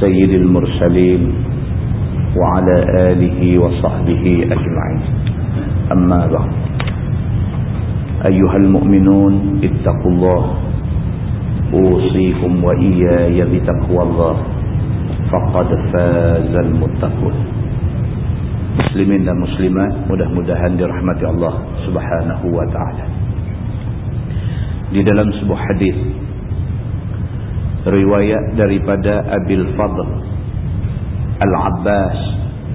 سيد المرسلين وعلى آله وصحبه أجمعين. أما بعد. أيها المؤمنون اتقوا الله. أوصيكم وإياي بتقوى الله. فقد فاز المتقون. dan muslimat mudah-mudahan dirahmati Allah subhanahu wa ta'ala. Di dalam sebuah hadis riwayat daripada Abil Fadl Al-Abbas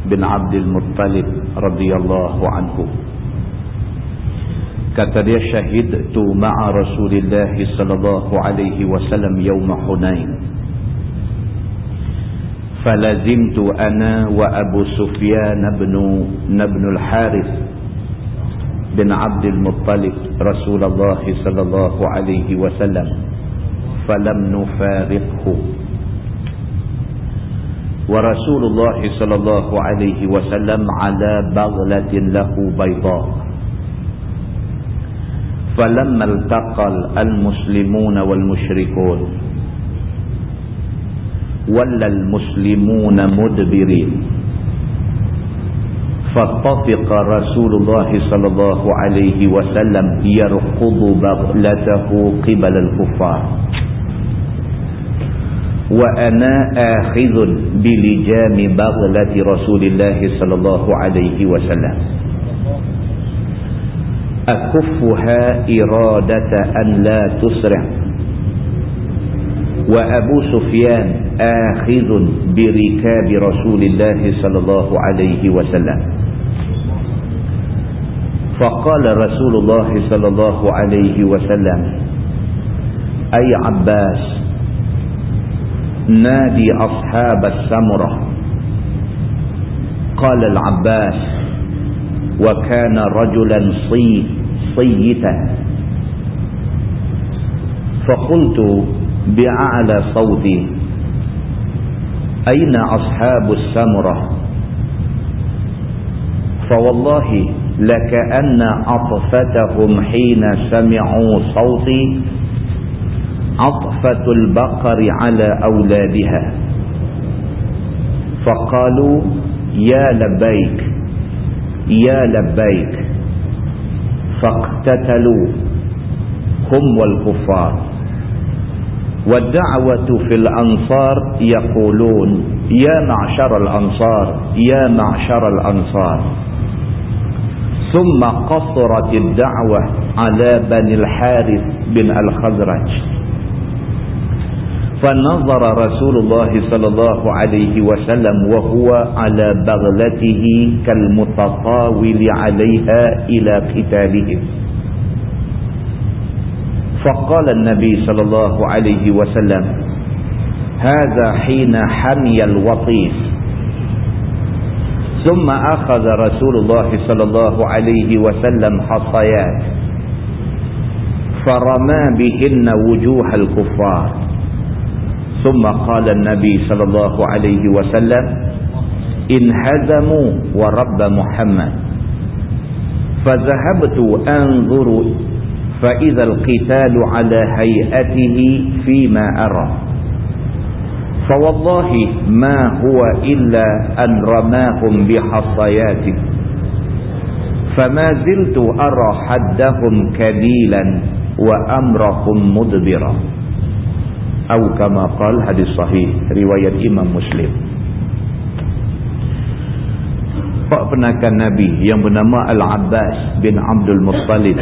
bin Abdul Muttalib radhiyallahu anhu kata dia syahid tu ma'a Rasulullah sallallahu alaihi wasallam yaum Hunain فلزمت أنا وأبو سفيان بن, بن الحارث بن عبد المطلب رسول الله صلى الله عليه وسلم فلم نفارقه. ورسول الله صلى الله عليه وسلم على بغلة له بيضاء. فلما التقى المسلمون والمشركون ولى المسلمون مدبرين. فاتفق رسول الله صلى الله عليه وسلم يرقض بغلته قبل الكفار. وأنا آخذ بلجام بغلة رسول الله صلى الله عليه وسلم. أكفها إرادة أن لا تسرع. وأبو سفيان آخذ بركاب رسول الله صلى الله عليه وسلم. فقال رسول الله صلى الله عليه وسلم أي عباس نادي أصحاب السمرة قال العباس وكان رجلا صي صيتا. فقلت بأعلى صوتي أين أصحاب السمرة فوالله لكأن أطفتهم حين سمعوا صوتي عطفة البقر على أولادها. فقالوا يا لبيك يا لبيك فاقتتلوا هم والكفار. والدعوة في الأنصار يقولون يا معشر الأنصار يا معشر الأنصار. ثم قصرت الدعوة على بني الحارث بن الخزرج. فنظر رسول الله صلى الله عليه وسلم وهو على بغلته كالمتطاول عليها إلى قتالهم فقال النبي صلى الله عليه وسلم هذا حين حمي الوطيس. ثم أخذ رسول الله صلى الله عليه وسلم حصيات فرمى بهن وجوه الكفار. ثم قال النبي صلى الله عليه وسلم انهزموا ورب محمد. فذهبت أنظر فإذا القتال على هيئته فيما أرى. فوالله ما هو إلا أن رماهم بحصياته. فما زلت أرى حدهم كبيلا وأمرهم مدبرا. atau kama qal hadis sahih riwayat Imam Muslim. Pak penakan Nabi yang bernama Al-Abbas bin Abdul Muttalib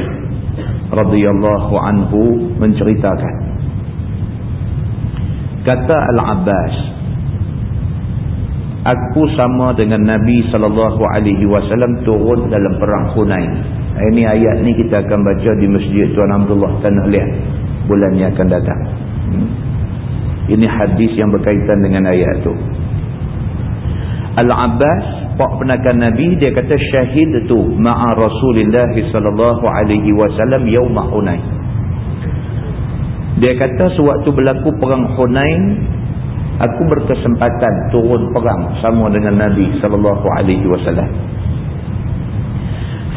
radhiyallahu anhu menceritakan. Kata Al-Abbas aku sama dengan Nabi sallallahu alaihi wasallam turun dalam perang Hunain. Eh, ini ayat ni kita akan baca di masjid Tuan Abdullah Tanah Liat bulan yang akan datang. Hmm? Ini hadis yang berkaitan dengan ayat tu. Al-Abbas pak penakan Nabi dia kata syahid tu ma'a Rasulullah sallallahu alaihi wasallam yaum Hunain. Dia kata sewaktu berlaku perang Hunain aku berkesempatan turun perang sama dengan Nabi sallallahu alaihi wasallam.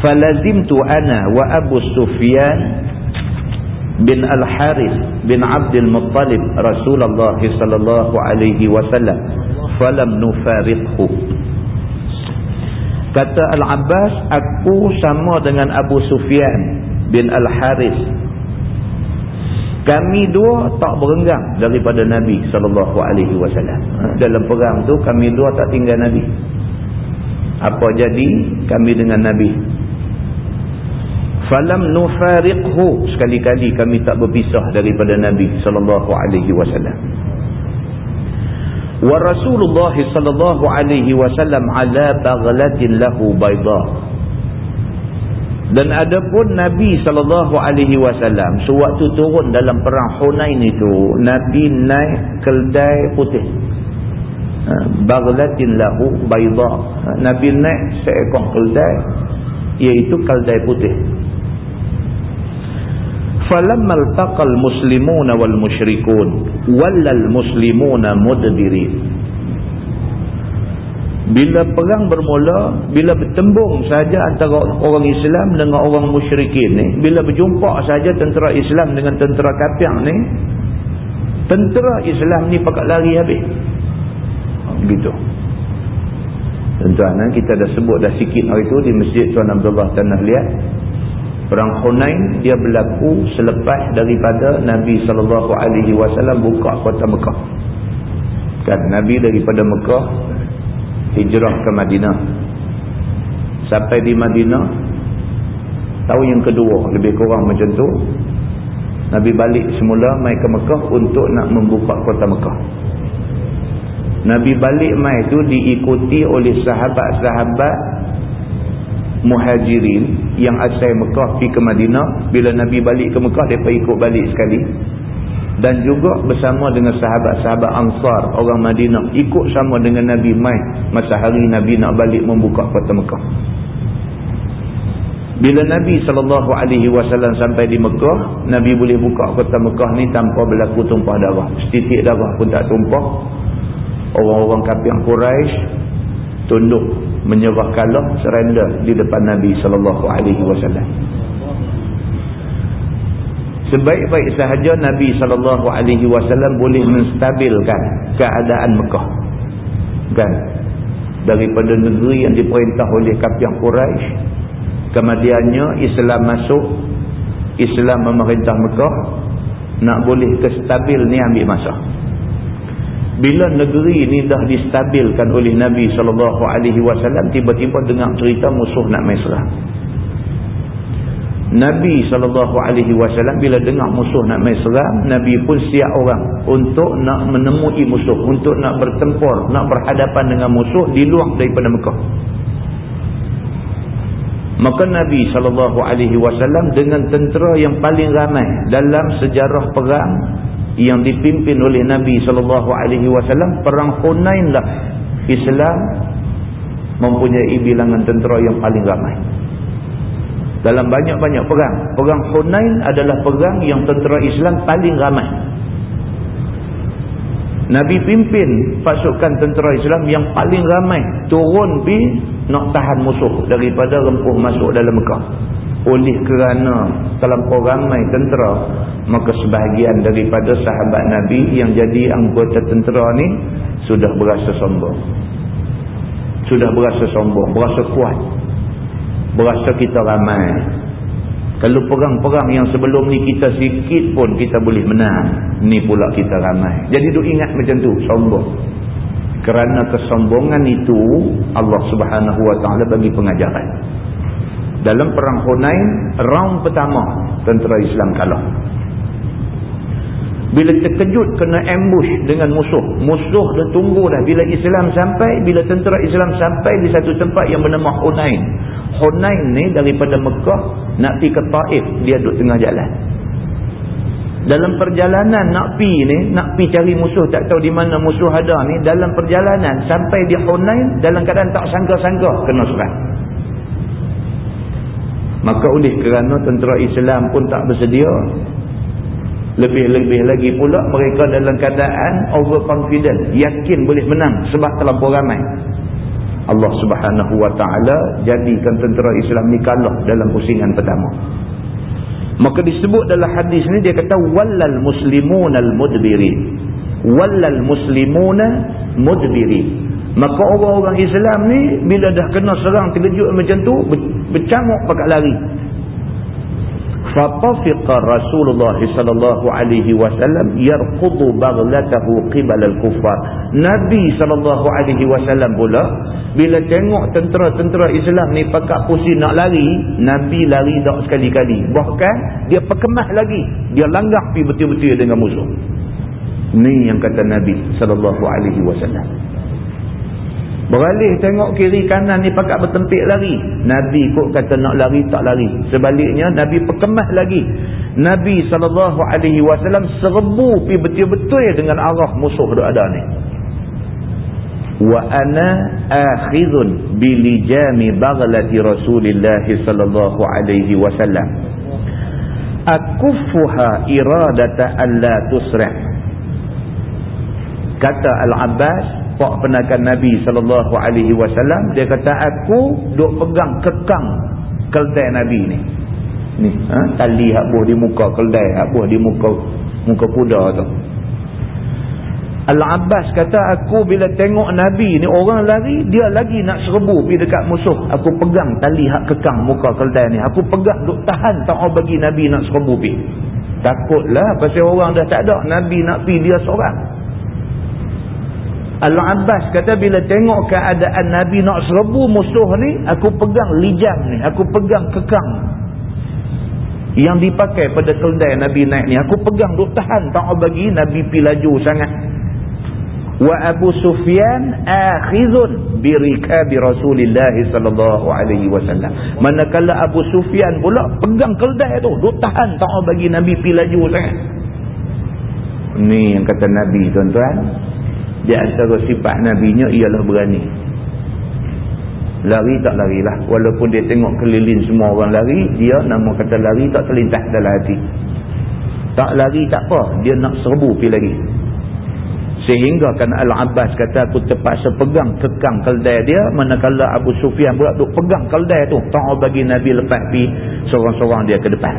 Falazimtu ana wa Abu Sufyan bin Al-Harith bin Abdul Muttalib Rasulullah sallallahu alaihi wasallam falam nufariqhu. Kata Al-Abbas aku sama dengan Abu Sufyan bin Al-Harith. Kami dua tak berenggang daripada Nabi sallallahu alaihi wasallam. Dalam perang tu kami dua tak tinggal Nabi. Apa jadi kami dengan Nabi falam nufariqhu. Sekali-kali kami tak berpisah daripada Nabi sallallahu alaihi wasallam. Wa Rasulullah sallallahu alaihi wasallam ala baghlatin lahu bayda. Dan adapun Nabi sallallahu alaihi wasallam sewaktu turun dalam perang Hunain itu Nabi naik keldai putih. Ha, baghlatin lahu bayda. Ha, Nabi naik seekor keldai iaitu keldai putih falamma altaqal muslimuna wal musyrikun wallal muslimuna mudbirin bila perang bermula bila bertembung saja antara orang Islam dengan orang musyrikin ni bila berjumpa saja tentera Islam dengan tentera kafir ni tentera Islam ni pakat lari habis. Begitu. Tuan-tuan eh, kita dah sebut dah sikit hari tu di masjid Tuan Abdullah Tanah Liat Perang Hunain dia berlaku selepas daripada Nabi sallallahu alaihi wasallam buka kota Mekah. Kan Nabi daripada Mekah hijrah ke Madinah. Sampai di Madinah tahun yang kedua lebih kurang macam tu Nabi balik semula mai ke Mekah untuk nak membuka kota Mekah. Nabi balik mai tu diikuti oleh sahabat-sahabat muhajirin yang asal Mekah pergi ke Madinah bila Nabi balik ke Mekah mereka ikut balik sekali. Dan juga bersama dengan sahabat-sahabat Ansar orang Madinah ikut sama dengan Nabi Mai masa hari Nabi nak balik membuka kota Mekah. Bila Nabi SAW sampai di Mekah Nabi boleh buka kota Mekah ni tanpa berlaku tumpah darah. Setitik darah pun tak tumpah. Orang-orang kafir Quraisy tunduk menyerah kalah surrender di depan Nabi sallallahu alaihi wasallam. Sebaik-baik sahaja Nabi sallallahu alaihi wasallam boleh menstabilkan keadaan Mekah. Kan? Daripada negeri yang diperintah oleh kafir Quraisy, kemudiannya Islam masuk, Islam memerintah Mekah, nak boleh kestabil ni ambil masa bila negeri ini dah distabilkan oleh Nabi SAW tiba-tiba dengar cerita musuh nak main serang. Nabi SAW bila dengar musuh nak main serang Nabi pun siap orang untuk nak menemui musuh untuk nak bertempur nak berhadapan dengan musuh di luar daripada Mekah. Maka Nabi SAW dengan tentera yang paling ramai dalam sejarah perang yang dipimpin oleh Nabi wasallam perang Hunain lah Islam mempunyai bilangan tentera yang paling ramai. Dalam banyak-banyak perang, perang Hunain adalah perang yang tentera Islam paling ramai. Nabi pimpin pasukan tentera Islam yang paling ramai turun pi nak tahan musuh daripada rempuh masuk dalam Mekah oleh kerana terlampau ramai tentera maka sebahagian daripada sahabat Nabi yang jadi anggota tentera ni sudah berasa sombong. Sudah berasa sombong berasa kuat. Berasa kita ramai. Kalau perang-perang yang sebelum ni kita sikit pun kita boleh menang ni pula kita ramai. Jadi duk ingat macam tu sombong. Kerana kesombongan itu Allah subhanahu wa ta'ala bagi pengajaran dalam perang Hunain round pertama tentera Islam kalah. Bila terkejut kena ambush dengan musuh. Musuh dah tunggu dah. Bila Islam sampai bila tentera Islam sampai di satu tempat yang bernama Hunain. Hunain ni daripada Mekah nak pergi ke Taif. Dia duduk tengah jalan. Dalam perjalanan nak pi ni nak pi cari musuh tak tahu di mana musuh ada ni dalam perjalanan sampai di Hunain dalam keadaan tak sangka-sangka kena serang maka oleh kerana tentera Islam pun tak bersedia. Lebih-lebih lagi pula mereka dalam keadaan overconfident yakin boleh menang sebab terlampau ramai. Allah subhanahu wa ta'ala jadikan tentera Islam ni kalah dalam pusingan pertama. Maka disebut dalam hadis ni dia kata wallal muslimun al mudbirin wallal muslimuna mudbirin maka orang-orang Islam ni bila dah kena serang terkejut macam tu bercamuk pakat lari. Fatafiqa Rasulullah sallallahu alaihi wasallam yarqudu baghlatahu qibala al-kuffar. Nabi sallallahu alaihi wasallam pula bila tengok tentera-tentera Islam ni pakak pusing nak lari Nabi lari tak sekali-kali. Bahkan dia perkemah lagi. Dia langgar pi betul-betul dengan musuh. Ni yang kata Nabi sallallahu alaihi wasallam Beralih tengok kiri kanan ni pakat bertempik lari. Nabi kok kata nak lari tak lari. Sebaliknya Nabi perkemas lagi. Nabi SAW serbu pi betul-betul dengan arah musuh yang ada ni. Wa ana akhidun bilijami baghlati alaihi wasallam. Akuffuha iradata an la tusra'. Kata Al-Abbas pak penakan Nabi sallallahu alaihi wasallam dia kata aku duk pegang kekang keldai Nabi ni. Ni, ha? tali hak buah di muka keldai, hak buah di muka muka kuda tu. Al-Abbas kata aku bila tengok Nabi ni orang lari dia lagi nak serbu pergi dekat musuh aku pegang tali hak kekang muka keldai ni aku pegang duk tahan tak mau bagi Nabi nak serbu pergi takutlah pasal orang dah tak ada Nabi nak pergi dia seorang Al-Abbas kata bila tengok keadaan Nabi nak serbu musuh ni, aku pegang lijam ni, aku pegang kekang. Yang dipakai pada keldai Nabi naik ni, aku pegang duk tahan tak bagi Nabi pi laju sangat. Wa Abu Sufyan akhizun bi rikabi Rasulillah sallallahu alaihi wasallam. Manakala Abu Sufyan pula pegang keldai tu, duk tahan tak bagi Nabi pi laju sangat. Ni yang kata Nabi tuan-tuan, di antara sifat Nabi-Nya ialah berani. Lari tak larilah. Walaupun dia tengok keliling semua orang lari, dia nama kata lari tak terlintas dalam hati. Tak lari tak apa. Dia nak serbu pergi lagi. Sehingga kan Al-Abbas kata aku terpaksa pegang kekang keldai dia. Manakala Abu Sufyan pula duk pegang keldai tu. Tak bagi Nabi lepas pergi seorang-seorang dia ke depan.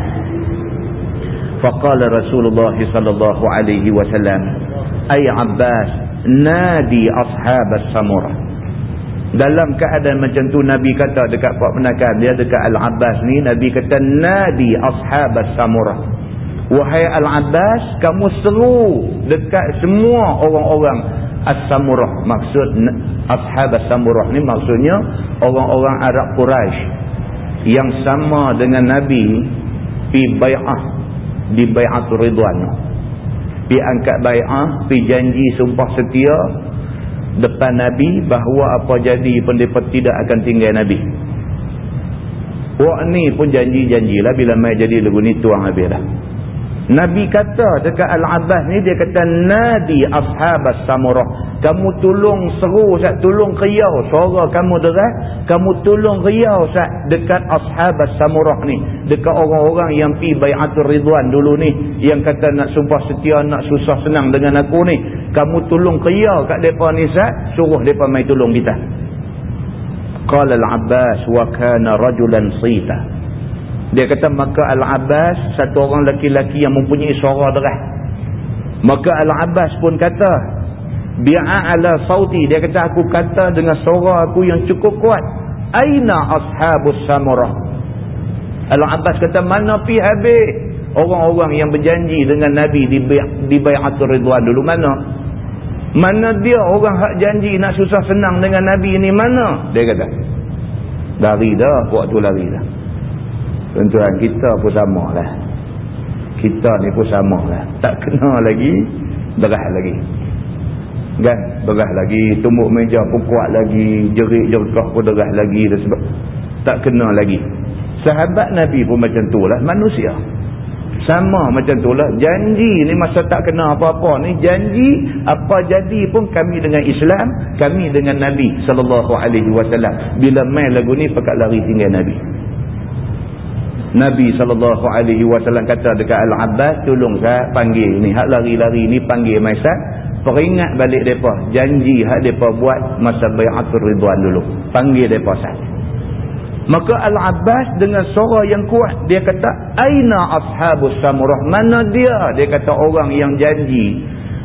Faqala Rasulullah sallallahu alaihi wasallam, "Ay Abbas, nadi ashabas samurah dalam keadaan macam tu Nabi kata dekat Pak Penakan dia dekat Al-Abbas ni Nabi kata nadi ashabas samurah wahai Al-Abbas kamu seru dekat semua orang-orang as-samurah. Maksud ashabas samurah ni maksudnya orang-orang Arab Quraisy yang sama dengan Nabi pi bai'ah di bai'atul ridwan pi angkat bai'ah, pi janji sumpah setia depan Nabi bahawa apa jadi pun mereka tidak akan tinggal Nabi. Wak ni pun janji-janjilah bila mai jadi lagu ni tuang habis dah. Nabi kata dekat Al-Abbas ni dia kata nadi ashabas samurah kamu tolong seru sat tolong riau suara kamu deras kamu tolong riau sat dekat ashabas samurah ni. Dekat orang-orang yang pi bai'atul ridwan dulu ni yang kata nak sumpah setia nak susah senang dengan aku ni. Kamu tolong riau kat depa ni sat suruh depa mai tolong kita. Qala al-abbas wa kana rajulan sita dia kata maka Al-Abbas satu orang lelaki-lelaki yang mempunyai suara deras. Maka Al-Abbas pun kata bi'a ala sauti dia kata aku kata dengan suara aku yang cukup kuat. Aina ashabus samurah? Al-Abbas kata mana pi habis orang-orang yang berjanji dengan Nabi di di bai'atul ridwan dulu mana? Mana dia orang hak janji nak susah senang dengan Nabi ini mana? Dia kata. Lari dah waktu lari dah. Tuan-tuan kita pun sama lah. Kita ni pun sama lah. Tak kena lagi, berah lagi. Kan? Berah lagi, tumbuk meja pun kuat lagi, jerik jerkah pun derah lagi. Sebab tak kena lagi. Sahabat Nabi pun macam tu lah, manusia. sama macam tu lah janji ni masa tak kena apa-apa ni janji apa jadi pun kami dengan Islam kami dengan Nabi SAW bila main lagu ni pakat lari tinggal Nabi Nabi SAW kata dekat Al-Abbas tolong saya panggil ni. Hak lari-lari ni panggil Maisat. Peringat balik mereka janji hak mereka buat masa bayatul ridwan dulu. Panggil mereka sahaja Maka Al-Abbas dengan suara yang kuat dia kata aina ashabus samurah? Mana dia? Dia kata orang yang janji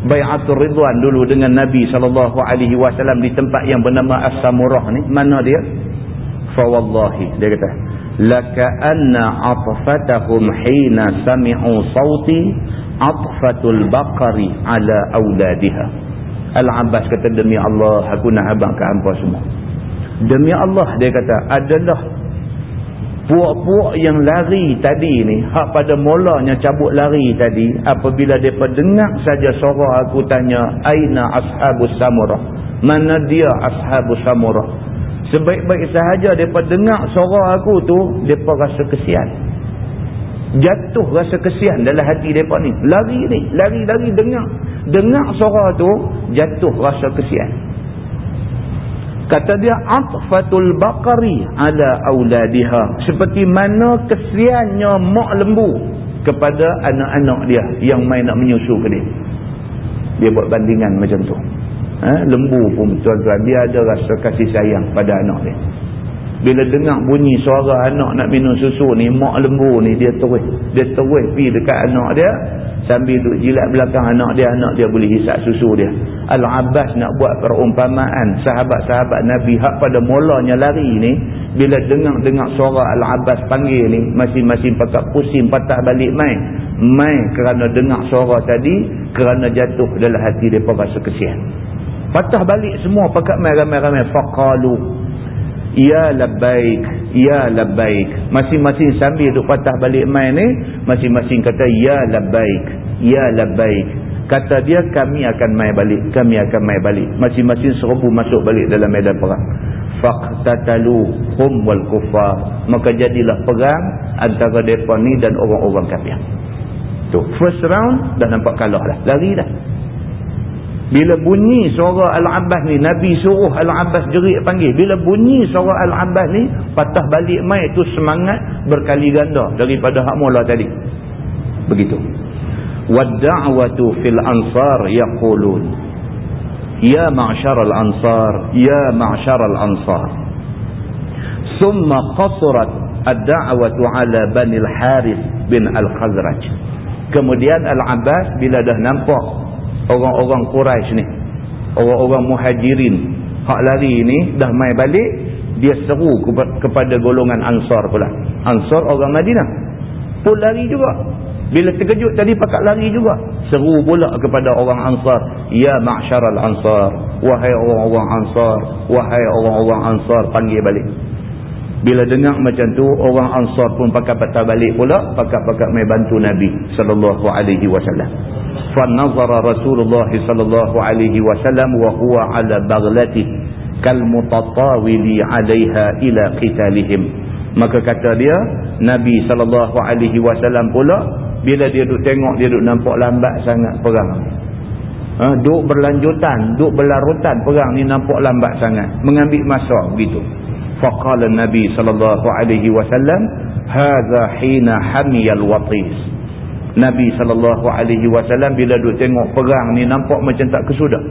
bai'atul ridwan dulu dengan Nabi wasallam di tempat yang bernama As-Samurah ni. Mana dia? Fa wallahi dia kata laka anna atfatahum hina sami'u sauti atfatul baqari ala auladiha Al-Abbas kata demi Allah aku nak abang ke hangpa semua. Demi Allah dia kata adalah puak-puak yang lari tadi ni hak pada mulanya cabut lari tadi apabila mereka dengar saja suara aku tanya aina ashabus samurah? Mana dia ashabus samurah sebaik-baik sahaja mereka dengar suara aku tu mereka rasa kesian jatuh rasa kesian dalam hati mereka ni lari ni lari-lari dengar dengar suara tu jatuh rasa kesian Kata dia atfatul baqari ala auladiha. Seperti mana kesiannya mak lembu kepada anak-anak dia yang main nak menyusu ke dia. Dia buat bandingan macam tu. Ha? Lembu pun tuan-tuan dia ada rasa kasih sayang pada anak dia. Bila dengar bunyi suara anak nak minum susu ni, mak lembu ni dia terus. Dia terus pergi dekat anak dia sambil duduk jilat belakang anak dia anak dia boleh hisap susu dia Al-Abbas nak buat perumpamaan sahabat-sahabat Nabi hak pada mulanya lari ni bila dengar-dengar suara Al-Abbas panggil ni masing-masing pakat pusing patah balik main main kerana dengar suara tadi kerana jatuh dalam hati mereka rasa kesian patah balik semua main ramai-ramai faqalu Ya labbaik, ya labbaik. Masing-masing sambil duk patah balik main ni, masing-masing kata ya labbaik, ya labbaik. Kata dia kami akan mai balik, kami akan mai balik. Masing-masing serbu masuk balik dalam medan perang. Faqtatalu hum wal kufar. Maka jadilah perang antara depa ni dan orang-orang kafir. Tu, first round dah nampak kalah dah. Lari dah. Bila bunyi suara Al-Abbas ni, Nabi suruh Al-Abbas jerit panggil. Bila bunyi suara Al-Abbas ni, patah balik mai itu semangat berkali ganda daripada hak mula tadi. Begitu. وَالدَّعْوَةُ فِي الْأَنصَارِ يَقُولُونَ يَا مَعْشَرَ الْأَنصَارِ يَا مَعْشَرَ الْأَنصَارِ ثُمَّ قَصُرَتْ الدَّعْوَةُ عَلَى بَنِ الْحَارِثِ بِنْ الْخَزْرَجِ Kemudian Al-Abbas bila dah nampak orang-orang Quraisy ni. Orang-orang muhajirin. Hak lari ni dah mai balik dia seru kepada golongan ansar pula. Ansar orang Madinah. Pun lari juga. Bila terkejut tadi pakat lari juga. Seru pula kepada orang ansar. Ya ma'syaral ansar. Wahai orang-orang ansar. Wahai orang-orang ansar panggil balik bila dengar macam tu, orang ansar pun pakat-pakat balik pula, pakat-pakat mai bantu Nabi sallallahu alaihi wasallam. Fa nazara Rasulullah sallallahu alaihi wasallam wa huwa ala baghlati kal mutatawili 'alaiha ila qitalihim. Maka kata dia, Nabi sallallahu alaihi wasallam pula bila dia duk tengok dia duk nampak lambat sangat perang. Ha, duk berlanjutan, duk berlarutan perang ni nampak lambat sangat, mengambil masa begitu faqala Nabi sallallahu alaihi wasallam hadha hina hamiyal watis Nabi SAW bila duk tengok perang ni nampak macam tak kesudah.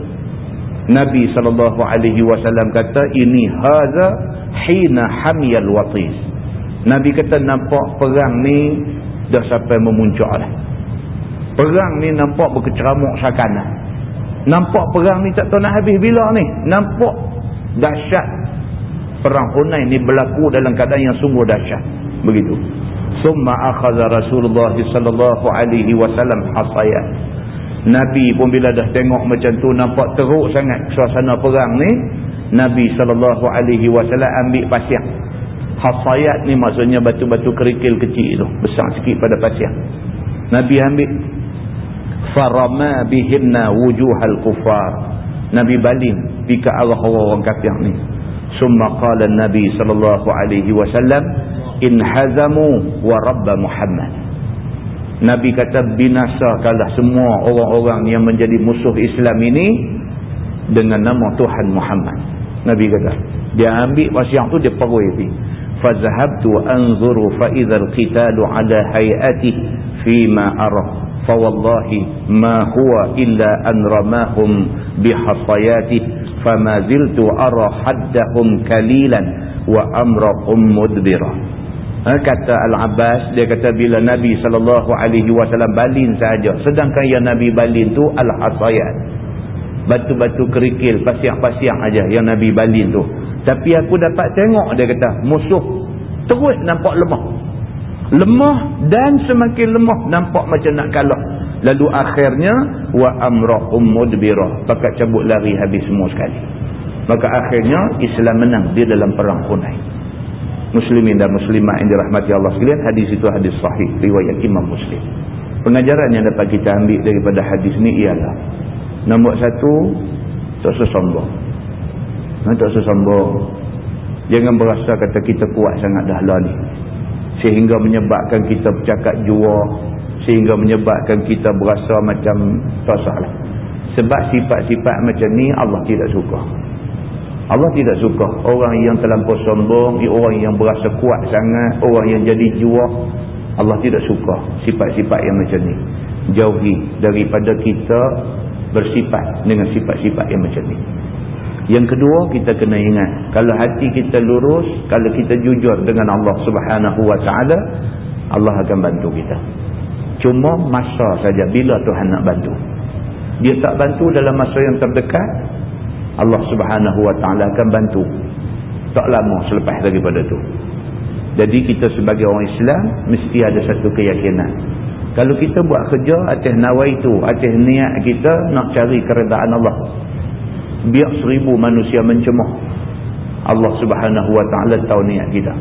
Nabi SAW kata ini haza hina hamiyal watis. Nabi kata nampak perang ni dah sampai memuncak dah. Perang ni nampak berkeceramuk sakana. Nampak perang ni tak tahu nak habis bila ni. Nampak dahsyat. Perang Hunain ni berlaku dalam keadaan yang sungguh dahsyat. Begitu. Summa akhadha Rasulullah sallallahu alaihi wasallam hasayat. Nabi pun bila dah tengok macam tu nampak teruk sangat suasana perang ni, Nabi sallallahu alaihi wasallam ambil pasir. Hasayat ni maksudnya batu-batu kerikil kecil tu, besar sikit pada pasir. Nabi ambil farama bihinna wujuhal kufar. Nabi baling di ke arah orang-orang kafir ni. Summa qala Nabi sallallahu alaihi wasallam in hazamu wa rabba Muhammad. Nabi kata binasakanlah semua orang-orang yang menjadi musuh Islam ini dengan nama Tuhan Muhammad. Nabi kata. Dia ambil wasiat tu dia perui pergi. Fazahabtu anzuru fa idzal qitalu ala hayati fi ma ara. Fa ma huwa illa an ramahum bihasayati fama ziltu ara haddahum kalilan wa amrahum mudbirah ha, kata Al-Abbas dia kata bila Nabi SAW balin saja sedangkan yang Nabi balin tu Al-Hasayat batu-batu kerikil pasiak-pasiak aja yang Nabi balin tu. Tapi aku dapat tengok dia kata musuh terus nampak lemah. Lemah dan semakin lemah nampak macam nak kalah lalu akhirnya wa amrahum mudbirah. Pakat cabut lari habis semua sekali. Maka akhirnya Islam menang di dalam perang Hunain. Muslimin dan muslimat yang dirahmati Allah sekalian hadis itu hadis sahih riwayat Imam Muslim. Pengajaran yang dapat kita ambil daripada hadis ni ialah nombor satu tak sesombong. Ha, tak sesombong. Jangan berasa kata kita kuat sangat dah lah ni. Sehingga menyebabkan kita bercakap jua sehingga menyebabkan kita berasa macam tak salah sebab sifat-sifat macam ni Allah tidak suka Allah tidak suka orang yang terlampau sombong, orang yang berasa kuat sangat, orang yang jadi juah. Allah tidak suka sifat-sifat yang macam ni. Jauhi daripada kita bersifat dengan sifat-sifat yang macam ni. Yang kedua, kita kena ingat. Kalau hati kita lurus, kalau kita jujur dengan Allah subhanahu wa ta'ala, Allah akan bantu kita. Cuma masa saja. Bila Tuhan nak bantu. Dia tak bantu dalam masa yang terdekat, Allah subhanahu wa ta'ala akan bantu. Tak lama selepas daripada tu. Jadi kita sebagai orang Islam mesti ada satu keyakinan. Kalau kita buat kerja atas nawai itu atas niat kita nak cari keredaan Allah. Biar seribu manusia mencemah Allah subhanahu wa ta'ala tahu niat kita.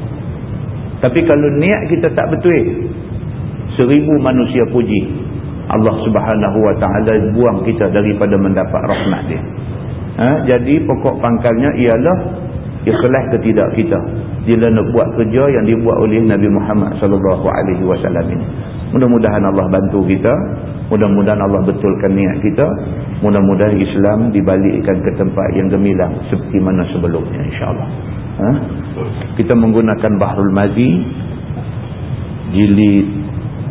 Tapi kalau niat kita tak betul seribu manusia puji Allah subhanahu wa ta'ala buang kita daripada mendapat rahmat dia. Ha? jadi pokok pangkalnya ialah ikhlas ke tidak kita. Bila nak buat kerja yang dibuat oleh Nabi Muhammad sallallahu alaihi wasallam ini. Mudah-mudahan Allah bantu kita. Mudah-mudahan Allah betulkan niat kita. Mudah-mudahan Islam dibalikkan ke tempat yang gemilang seperti mana sebelumnya insyaallah. Ha? kita menggunakan Bahrul Mazi jilid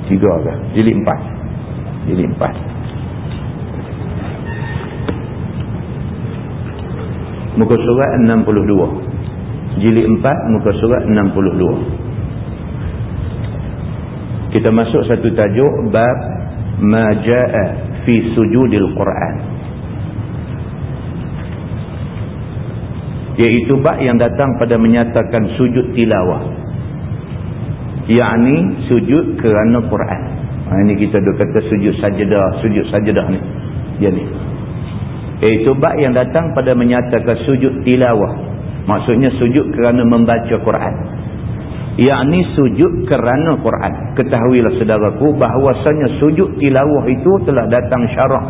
3 ke jilid 4 jilid 4 muka surat 62 jilid 4 muka surat 62 kita masuk satu tajuk bab maja'a fi sujudil Quran. Iaitu bab yang datang pada menyatakan sujud tilawah yakni sujud kerana Quran ha, ini kita dah kata sujud sajadah sujud sajadah ni dia ni Iaitu bak yang datang pada menyatakan sujud tilawah. Maksudnya sujud kerana membaca Quran. Yang sujud kerana Quran. Ketahuilah saudaraku bahawasanya sujud tilawah itu telah datang syarah.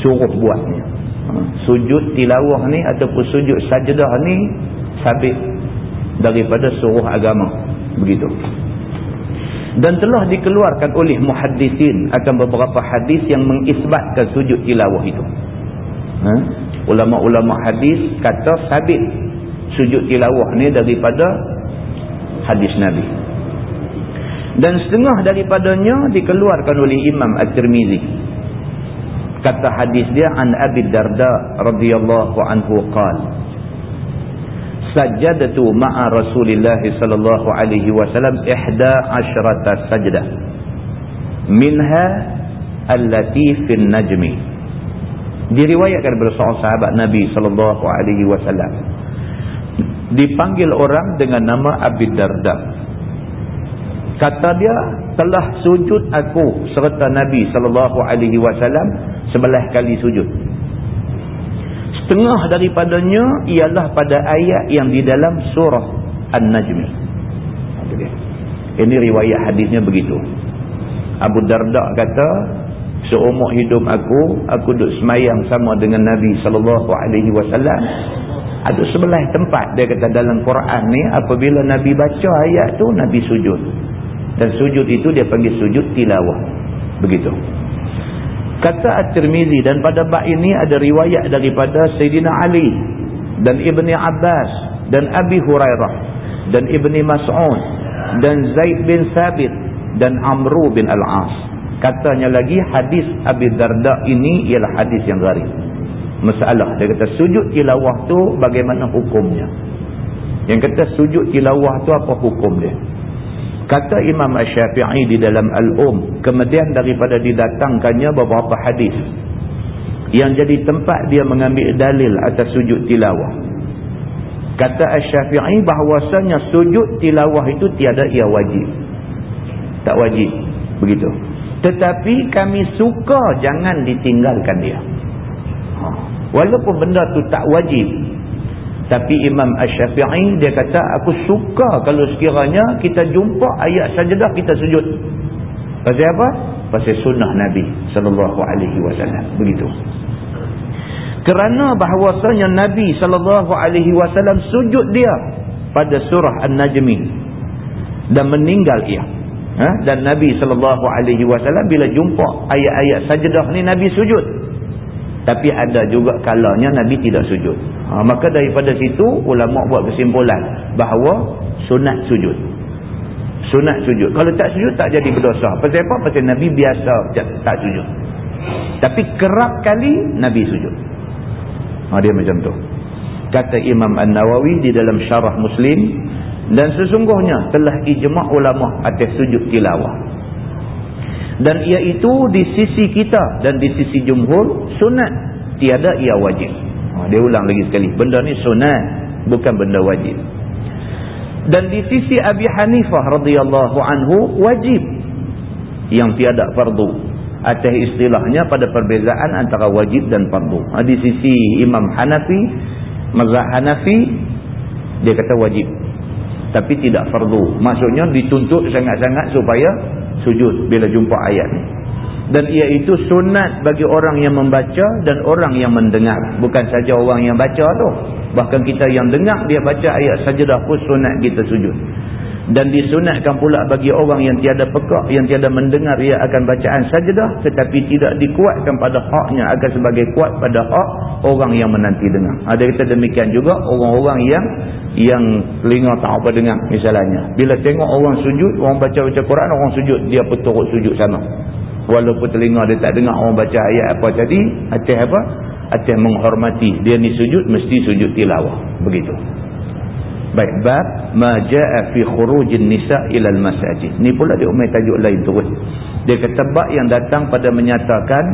Suruh buatnya. Ha? Sujud tilawah ni ataupun sujud sajadah ni sabit daripada suruh agama. Begitu. Dan telah dikeluarkan oleh muhaddisin akan beberapa hadis yang mengisbatkan sujud tilawah itu ha? ulama-ulama hadis kata sabit sujud tilawah ni daripada hadis Nabi dan setengah daripadanya dikeluarkan oleh Imam At-Tirmizi kata hadis dia an Abi Darda radhiyallahu anhu qal sajadatu ma'a Rasulillah sallallahu alaihi wasallam ihda asyrata sajdah minha allati fil najmi. Diriwayatkan daripada seorang sahabat Nabi sallallahu alaihi wasallam. Dipanggil orang dengan nama Abi Darda. Kata dia telah sujud aku serta Nabi sallallahu alaihi wasallam sebelah kali sujud setengah daripadanya ialah pada ayat yang di dalam surah An-Najm. Ini riwayat hadisnya begitu. Abu Darda kata seumur hidup aku aku duduk semayang sama dengan Nabi sallallahu alaihi wasallam. Ada sebelah tempat dia kata dalam Quran ni apabila Nabi baca ayat tu Nabi sujud. Dan sujud itu dia panggil sujud tilawah. Begitu kata At-Tirmizi dan pada bab ini ada riwayat daripada Sayyidina Ali dan Ibni Abbas dan Abi Hurairah dan Ibni Mas'ud dan Zaid bin Sabit dan Amru bin Al-As. Katanya lagi hadis Abi Darda ini ialah hadis yang gharib. Masalah. Dia kata sujud tilawah tu bagaimana hukumnya? Yang kata sujud tilawah tu apa hukum dia kata Imam Ash-Syafi'i di dalam Al-Um kemudian daripada didatangkannya beberapa hadis. Yang jadi tempat dia mengambil dalil atas sujud tilawah. Kata Ash-Syafi'i bahawasanya sujud tilawah itu tiada ia wajib. Tak wajib. Begitu. Tetapi kami suka jangan ditinggalkan dia. Walaupun benda tu tak wajib. Tapi Imam Ash-Syafi'i dia kata aku suka kalau sekiranya kita jumpa ayat sajadah kita sujud. Pasal apa? Pasal sunnah Nabi sallallahu alaihi wasallam. Begitu. Kerana bahawasanya Nabi sallallahu alaihi wasallam sujud dia pada surah An-Najmi dan meninggal ia. Ha? dan Nabi sallallahu alaihi wasallam bila jumpa ayat-ayat sajadah ni Nabi sujud. Tapi ada juga kalanya Nabi tidak sujud. Ha, maka daripada situ ulama buat kesimpulan bahawa sunat sujud. Sunat sujud. Kalau tak sujud tak jadi berdosa. Pasal apa? Pasal Nabi biasa tak sujud. Tapi kerap kali Nabi sujud. Ha, dia macam tu. Kata Imam An-Nawawi di dalam syarah Muslim dan sesungguhnya telah ijma' ulama atas sujud tilawah dan iaitu di sisi kita dan di sisi jumhur sunat. Tiada ia wajib. Ha, dia ulang lagi sekali. Benda ni sunat bukan benda wajib. Dan di sisi Abi Hanifah radhiyallahu anhu wajib. Yang tiada fardu. Atas istilahnya pada perbezaan antara wajib dan fardu. Ha, di sisi Imam Hanafi mazhab Hanafi dia kata wajib. Tapi tidak fardu. Maksudnya dituntut sangat-sangat supaya sujud bila jumpa ayat ni. Dan ia itu sunat bagi orang yang membaca dan orang yang mendengar. Bukan saja orang yang baca tu. Bahkan kita yang dengar dia baca ayat sajadah pun sunat kita sujud dan disunatkan pula bagi orang yang tiada pekak yang tiada mendengar ia akan bacaan sajadah tetapi tidak dikuatkan pada haknya akan sebagai kuat pada hak orang yang menanti dengar. Ada kita demikian juga orang-orang yang yang telinga tak apa dengar misalnya. Bila tengok orang sujud orang baca-baca Quran orang sujud dia pun turut sujud sana. Walaupun telinga dia tak dengar orang baca ayat apa tadi atas apa? Atas menghormati. Dia ni sujud mesti sujud tilawah. Begitu Baik, bab ma jaa fi khurujin nisa ila al-masajid. Ni pula dia umai tajuk lain terus. Dia kata bab yang datang pada menyatakan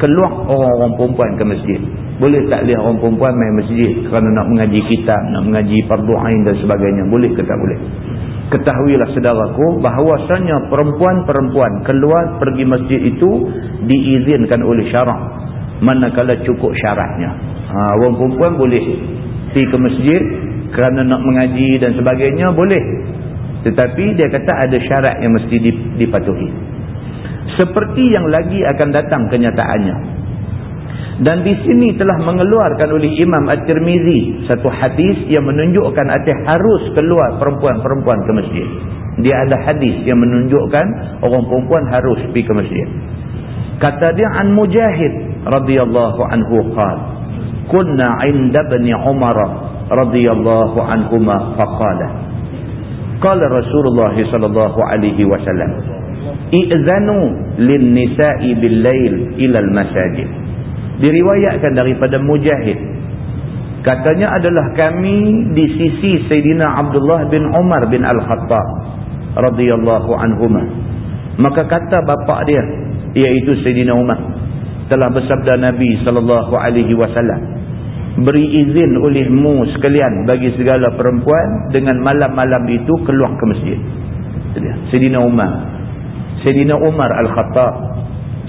keluar orang-orang perempuan ke masjid. Boleh tak lihat orang perempuan main masjid kerana nak mengaji kitab, nak mengaji fardu ain dan sebagainya. Boleh ke tak boleh? Ketahuilah saudaraku bahawasanya perempuan-perempuan keluar pergi masjid itu diizinkan oleh syarak. Manakala cukup syaratnya. Ha, orang perempuan boleh pergi ke masjid kerana nak mengaji dan sebagainya boleh. Tetapi dia kata ada syarat yang mesti dipatuhi. Seperti yang lagi akan datang kenyataannya. Dan di sini telah mengeluarkan oleh Imam At-Tirmizi satu hadis yang menunjukkan atas harus keluar perempuan-perempuan ke masjid. Dia ada hadis yang menunjukkan orang perempuan harus pergi ke masjid. Kata dia an mujahid radhiyallahu anhu qala kunna 'inda ibn umar radhiyallahu anhuma faqala. Qala rasulullah sallallahu alaihi wasallam i'zanu lin nisa'i bil lail ila al masajid diriwayatkan daripada mujahid. Katanya adalah kami di sisi Sayyidina Abdullah bin Umar bin Al-Khattab radhiyallahu anhuma. Maka kata bapa dia iaitu Sayyidina Umar telah bersabda Nabi sallallahu alaihi wasallam beri izin olehmu sekalian bagi segala perempuan dengan malam-malam itu keluar ke masjid. Sedina Umar. Sedina Umar Al-Khattab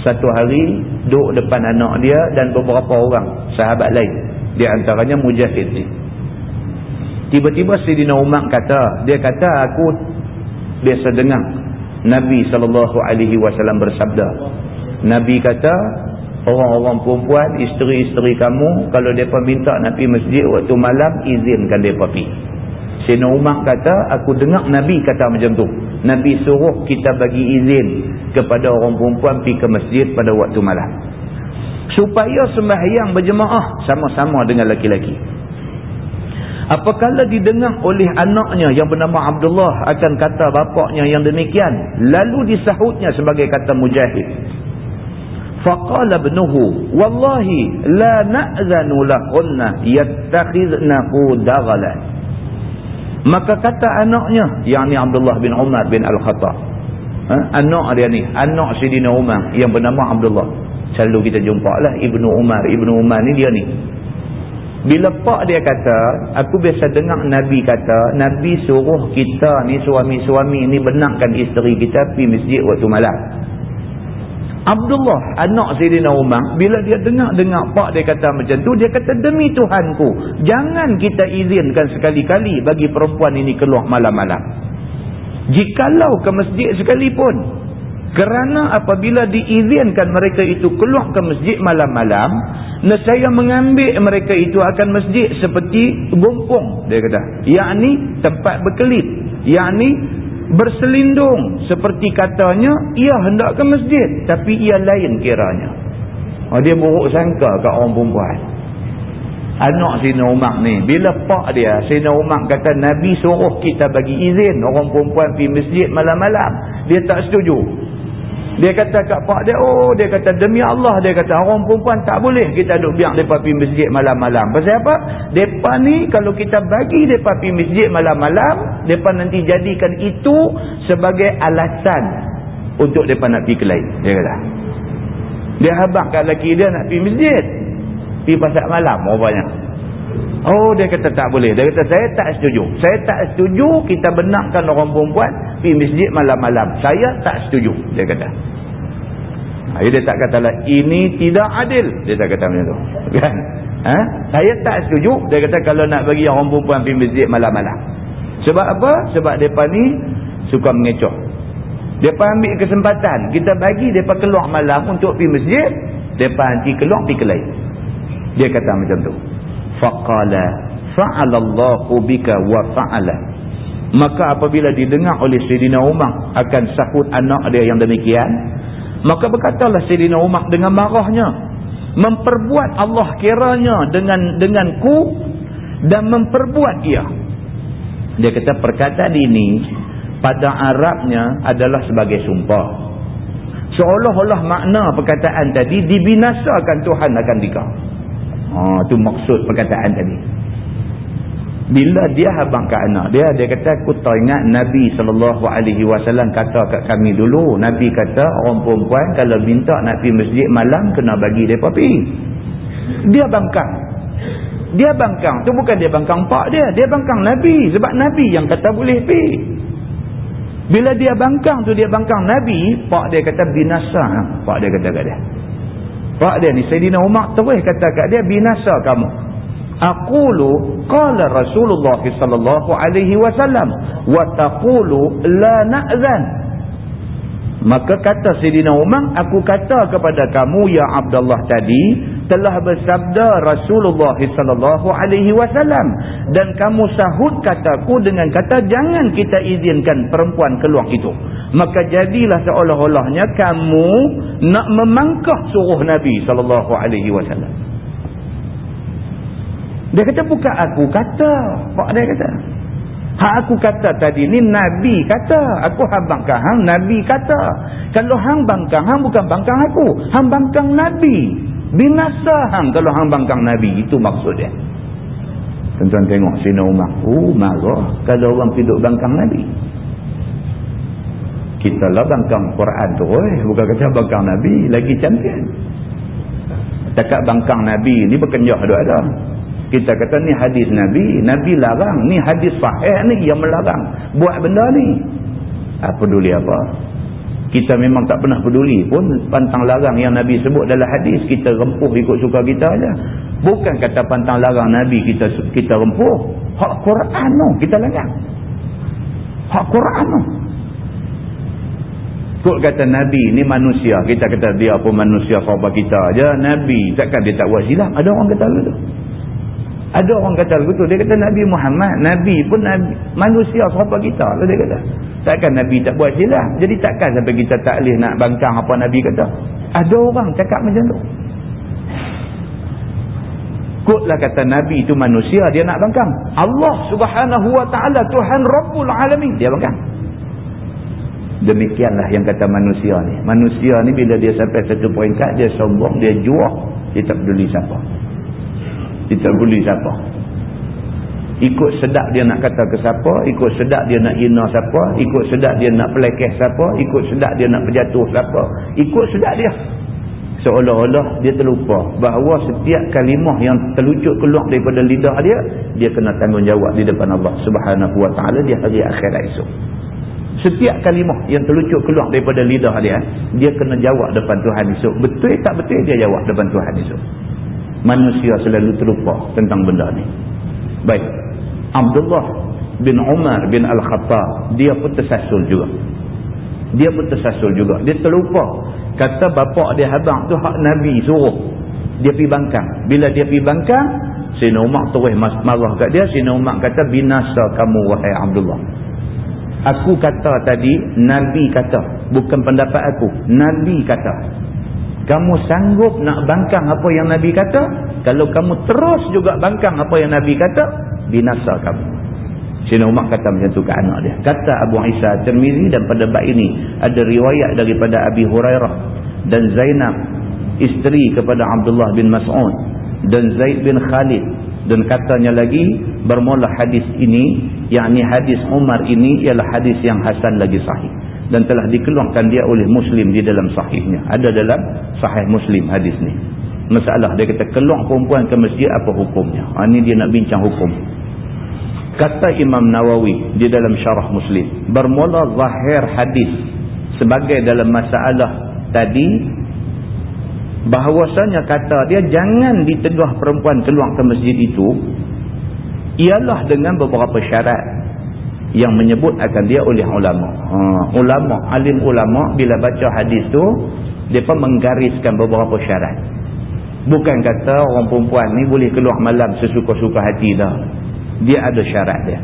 satu hari duduk depan anak dia dan beberapa orang sahabat lain. Di antaranya Mujahid ni. Tiba-tiba Sedina Umar kata, dia kata aku biasa dengar Nabi SAW bersabda. Nabi kata, orang-orang perempuan, isteri-isteri kamu, kalau mereka minta nak pergi masjid waktu malam, izinkan mereka pergi. Sina Umar kata, aku dengar Nabi kata macam tu. Nabi suruh kita bagi izin kepada orang perempuan pergi ke masjid pada waktu malam. Supaya sembahyang berjemaah sama-sama dengan laki-laki. Apakala didengar oleh anaknya yang bernama Abdullah akan kata bapaknya yang demikian. Lalu disahutnya sebagai kata mujahid. Faqala ibnuhu wallahi la na'zanu lahunna yattakhidnahu daghalan maka kata anaknya yang ni Abdullah bin Umar bin Al-Khattab ha? anak dia ni anak Sidina Umar yang bernama Abdullah. Selalu kita jumpa lah Ibnu Umar Ibnu Umar ni dia ni. Bila pak dia kata aku biasa dengar Nabi kata Nabi suruh kita ni suami-suami ni benarkan isteri kita pergi masjid waktu malam Abdullah anak Sayyidina Umar bila dia dengar-dengar pak dia kata macam tu dia kata demi Tuhanku jangan kita izinkan sekali-kali bagi perempuan ini keluar malam-malam. Jikalau ke masjid sekalipun kerana apabila diizinkan mereka itu keluar ke masjid malam-malam nescaya mengambil mereka itu akan masjid seperti gompong dia kata. Yakni tempat berkelip yakni berselindung. Seperti katanya ia hendak ke masjid tapi ia lain kiranya. Oh, dia buruk sangka kat orang perempuan. Anak Sina Umar ni bila pak dia Sina Umar kata Nabi suruh kita bagi izin orang perempuan pergi masjid malam-malam. Dia tak setuju dia kata kat pak dia, oh dia kata demi Allah dia kata orang perempuan tak boleh kita duduk biar mereka pergi masjid malam-malam. Pasal apa? Mereka ni kalau kita bagi mereka pergi masjid malam-malam, mereka nanti jadikan itu sebagai alasan untuk mereka nak pergi ke lain. Dia kata. Dia habak kat lelaki dia nak pergi masjid. Pergi pasal malam rupanya. Oh dia kata tak boleh. Dia kata saya tak setuju. Saya tak setuju kita benarkan orang perempuan pergi masjid malam-malam. Saya tak setuju. Dia kata. Jadi dia tak kata lah ini tidak adil. Dia tak kata macam tu. Kan? Ha? Saya tak setuju. Dia kata kalau nak bagi orang perempuan pergi masjid malam-malam. Sebab apa? Sebab mereka ni suka mengecoh. Mereka ambil kesempatan. Kita bagi mereka keluar malam untuk pergi masjid. Mereka nanti keluar pergi ke lain. Dia kata macam tu faqala fa'alallahu bika wa fa'ala. Maka apabila didengar oleh Sayyidina Umar akan sahut anak dia yang demikian maka berkatalah Sayyidina Umar dengan marahnya memperbuat Allah kiranya dengan denganku dan memperbuat ia. Dia kata perkataan ini pada Arabnya adalah sebagai sumpah. Seolah-olah makna perkataan tadi dibinasakan Tuhan akan dikau Ha, tu maksud perkataan tadi. Bila dia habang ke anak dia, dia kata, aku teringat Nabi SAW kata kat kami dulu. Nabi kata, orang perempuan kalau minta nak pergi masjid malam, kena bagi dia pergi. Dia bangkang. Dia bangkang. Tu bukan dia bangkang pak dia. Dia bangkang Nabi. Sebab Nabi yang kata boleh pergi. Bila dia bangkang tu, dia bangkang Nabi, pak dia kata binasa. Pak dia kata kat dia. Pak dia ni Sayyidina Umar terus kata kat dia binasa kamu. Aqulu qala Rasulullah sallallahu alaihi wasallam wa taqulu la na'zan Maka kata Sayyidina Umar, aku kata kepada kamu ya Abdullah tadi, telah bersabda Rasulullah sallallahu alaihi wasallam dan kamu sahut kataku dengan kata jangan kita izinkan perempuan keluar itu. Maka jadilah seolah-olahnya kamu nak memangkah suruh Nabi sallallahu alaihi wasallam. Dia kata bukan aku kata, Pak dia kata. Hak aku kata tadi ni Nabi kata. Aku hang bangkang hang Nabi kata. Kalau hang bangkang hang bukan bangkang aku. Hang bangkang Nabi. Binasa hang kalau hang bangkang Nabi. Itu maksud dia. Tuan-tuan tengok sini Umar. Oh marah. Kalau orang hidup bangkang Nabi. Kita lah bangkang Quran tu. Eh. Bukan kata bangkang Nabi. Lagi cantik. Cakap bangkang Nabi ni berkenjah ada-ada kita kata ni hadis Nabi Nabi larang ni hadis sahih ni yang melarang buat benda ni apa peduli apa kita memang tak pernah peduli pun pantang larang yang Nabi sebut dalam hadis kita rempuh ikut suka kita aja. bukan kata pantang larang Nabi kita kita rempuh hak Quran no kita larang hak Quran no Kok kata Nabi ni manusia. Kita kata dia pun manusia sahabat kita aja. Nabi takkan dia tak buat silap. Ada orang kata tu. Ada orang kata begitu. Dia kata Nabi Muhammad Nabi pun Nabi, manusia siapa kita? Lah dia kata takkan Nabi tak buat silap jadi takkan sampai kita tak boleh nak bangkang apa Nabi kata. Ada orang cakap macam tu. Kutlah kata Nabi itu manusia dia nak bangkang Allah subhanahu wa ta'ala Tuhan Rabbul Alamin dia bangkang demikianlah yang kata manusia ni. Manusia ni bila dia sampai satu peringkat dia sombong dia juah dia tak peduli siapa dia tak peduli siapa. Ikut sedap dia nak kata ke siapa ikut sedap dia nak hina siapa ikut sedap dia nak pelekeh siapa ikut sedap dia nak berjatuh siapa ikut sedap dia. Seolah-olah dia terlupa bahawa setiap kalimah yang terlucut keluar daripada lidah dia dia kena tanggungjawab di depan Allah subhanahu wa ta'ala di hari akhirat esok. Setiap kalimah yang terlucut keluar daripada lidah dia dia kena jawab depan Tuhan esok. Betul tak betul dia jawab depan Tuhan esok manusia selalu terlupa tentang benda ni. Baik. Abdullah bin Umar bin Al-Khattab dia pun tersasul juga. Dia pun tersasul juga. Dia terlupa. Kata bapak dia habang tu hak Nabi suruh dia pergi bangkang. Bila dia pergi bangkang Sina Umar terus marah kat dia. Sina Umar kata binasa kamu wahai Abdullah. Aku kata tadi, Nabi kata. Bukan pendapat aku. Nabi kata. Kamu sanggup nak bangkang apa yang Nabi kata? Kalau kamu terus juga bangkang apa yang Nabi kata, binasa kamu. Sina Umar kata macam tu ke anak dia. Kata Abu Isa Tirmizi dan pada bab ini ada riwayat daripada Abi Hurairah dan Zainab isteri kepada Abdullah bin Mas'ud dan Zaid bin Khalid dan katanya lagi bermula hadis ini yakni hadis Umar ini ialah hadis yang hasan lagi sahih dan telah dikeluarkan dia oleh Muslim di dalam sahihnya. Ada dalam sahih Muslim hadis ni. Masalah dia kata keluar perempuan ke masjid apa hukumnya? Ha, ini dia nak bincang hukum. Kata Imam Nawawi di dalam syarah Muslim bermula zahir hadis sebagai dalam masalah tadi bahawasanya kata dia jangan ditegah perempuan keluar ke masjid itu ialah dengan beberapa syarat yang menyebut akan dia oleh ulama. Ha, ulama, alim ulama bila baca hadis tu mereka menggariskan beberapa syarat. Bukan kata orang perempuan ni boleh keluar malam sesuka-suka hati dah. Dia ada syarat dia.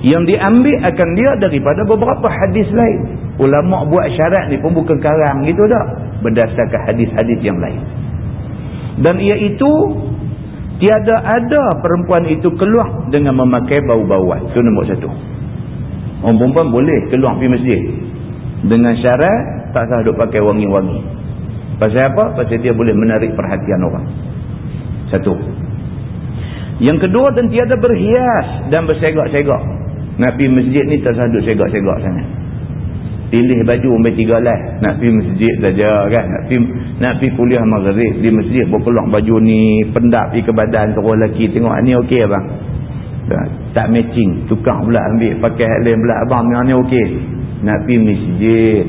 Yang diambil akan dia daripada beberapa hadis lain. Ulama buat syarat ni pun bukan karang gitu dah berdasarkan hadis-hadis yang lain. Dan iaitu tiada ada perempuan itu keluar dengan memakai bau-bauan. Itu nombor satu orang perempuan boleh keluar pergi masjid dengan syarat tak sah duk pakai wangi-wangi pasal apa? pasal dia boleh menarik perhatian orang satu yang kedua dan tiada berhias dan bersegak-segak nak pergi masjid ni tak sadut segak-segak sangat. Pilih baju umur tiga lah. Nak pergi masjid saja kan. Nak pergi, nak pergi kuliah maghrib di masjid. Berkeluar baju ni. Pendap pergi ke badan terus lelaki. Tengok ni okey abang. Tak, matching. Tukar pula ambil. Pakai lain pula abang. Ni okey. Nak pergi masjid.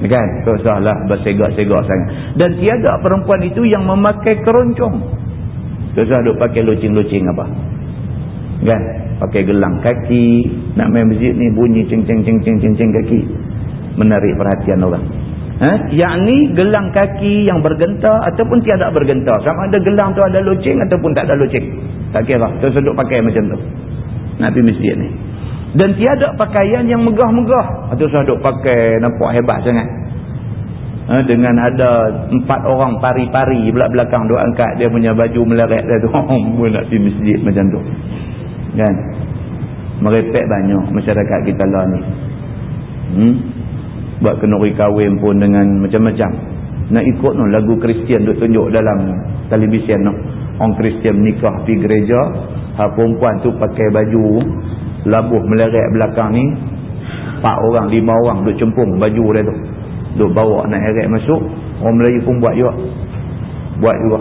Kan? Tak salah bersegak-segak sangat. Dan tiada perempuan itu yang memakai keroncong. Tak salah duk pakai lucing-lucing apa. Kan? pakai gelang kaki nak main masjid ni bunyi ceng ceng ceng ceng ceng ceng kaki menarik perhatian orang ha? yakni gelang kaki yang bergentar ataupun tiada bergentar sama ada gelang tu ada loceng ataupun tak ada loceng tak kira. Terseduk pakai macam tu. Pergi masjid ni. Dan tiada pakaian yang megah-megah. Atau seduk pakai nampak hebat sangat. Ha? dengan ada empat orang pari-pari belakang duk angkat dia punya baju meleret dia tu. Oh, nak pergi masjid macam tu. Kan? Merepek banyak masyarakat kita lah ni. Hmm? buat kenuri kahwin pun dengan macam-macam. Nak ikut no, lagu Kristian duk tunjuk dalam televisyen no. Orang Kristian nikah pergi gereja ha, perempuan tu pakai baju labuh meleret belakang ni empat orang, lima orang duk cempung baju dia tu. Duk bawa nak heret masuk orang Melayu pun buat juga. Buat juga.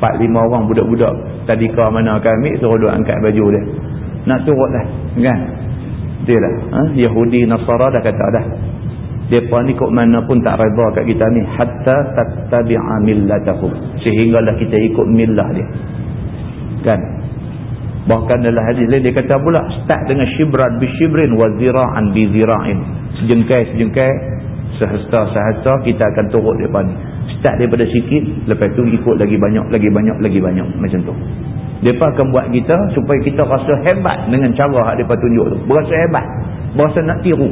Empat lima orang budak-budak tadika mana akan ambil suruh duk angkat baju dia. Nak turut dah kan? Dia dah ha? Yahudi Nasara dah kata dah mereka ni kok mana pun tak reda kat kita ni hatta tattabi'a millatahum sehinggalah kita ikut millah dia. Kan? Bahkan dalam hadis lain dia kata pula start dengan shibran bi shibrin wa zira'an bi zira'in. Sejengkai sejengkai sehasta sehasta kita akan turut depan start daripada sikit lepas tu ikut lagi banyak lagi banyak lagi banyak. Macam tu. Mereka akan buat kita supaya kita rasa hebat dengan cara yang mereka tunjuk tu. Berasa hebat. Berasa nak tiru.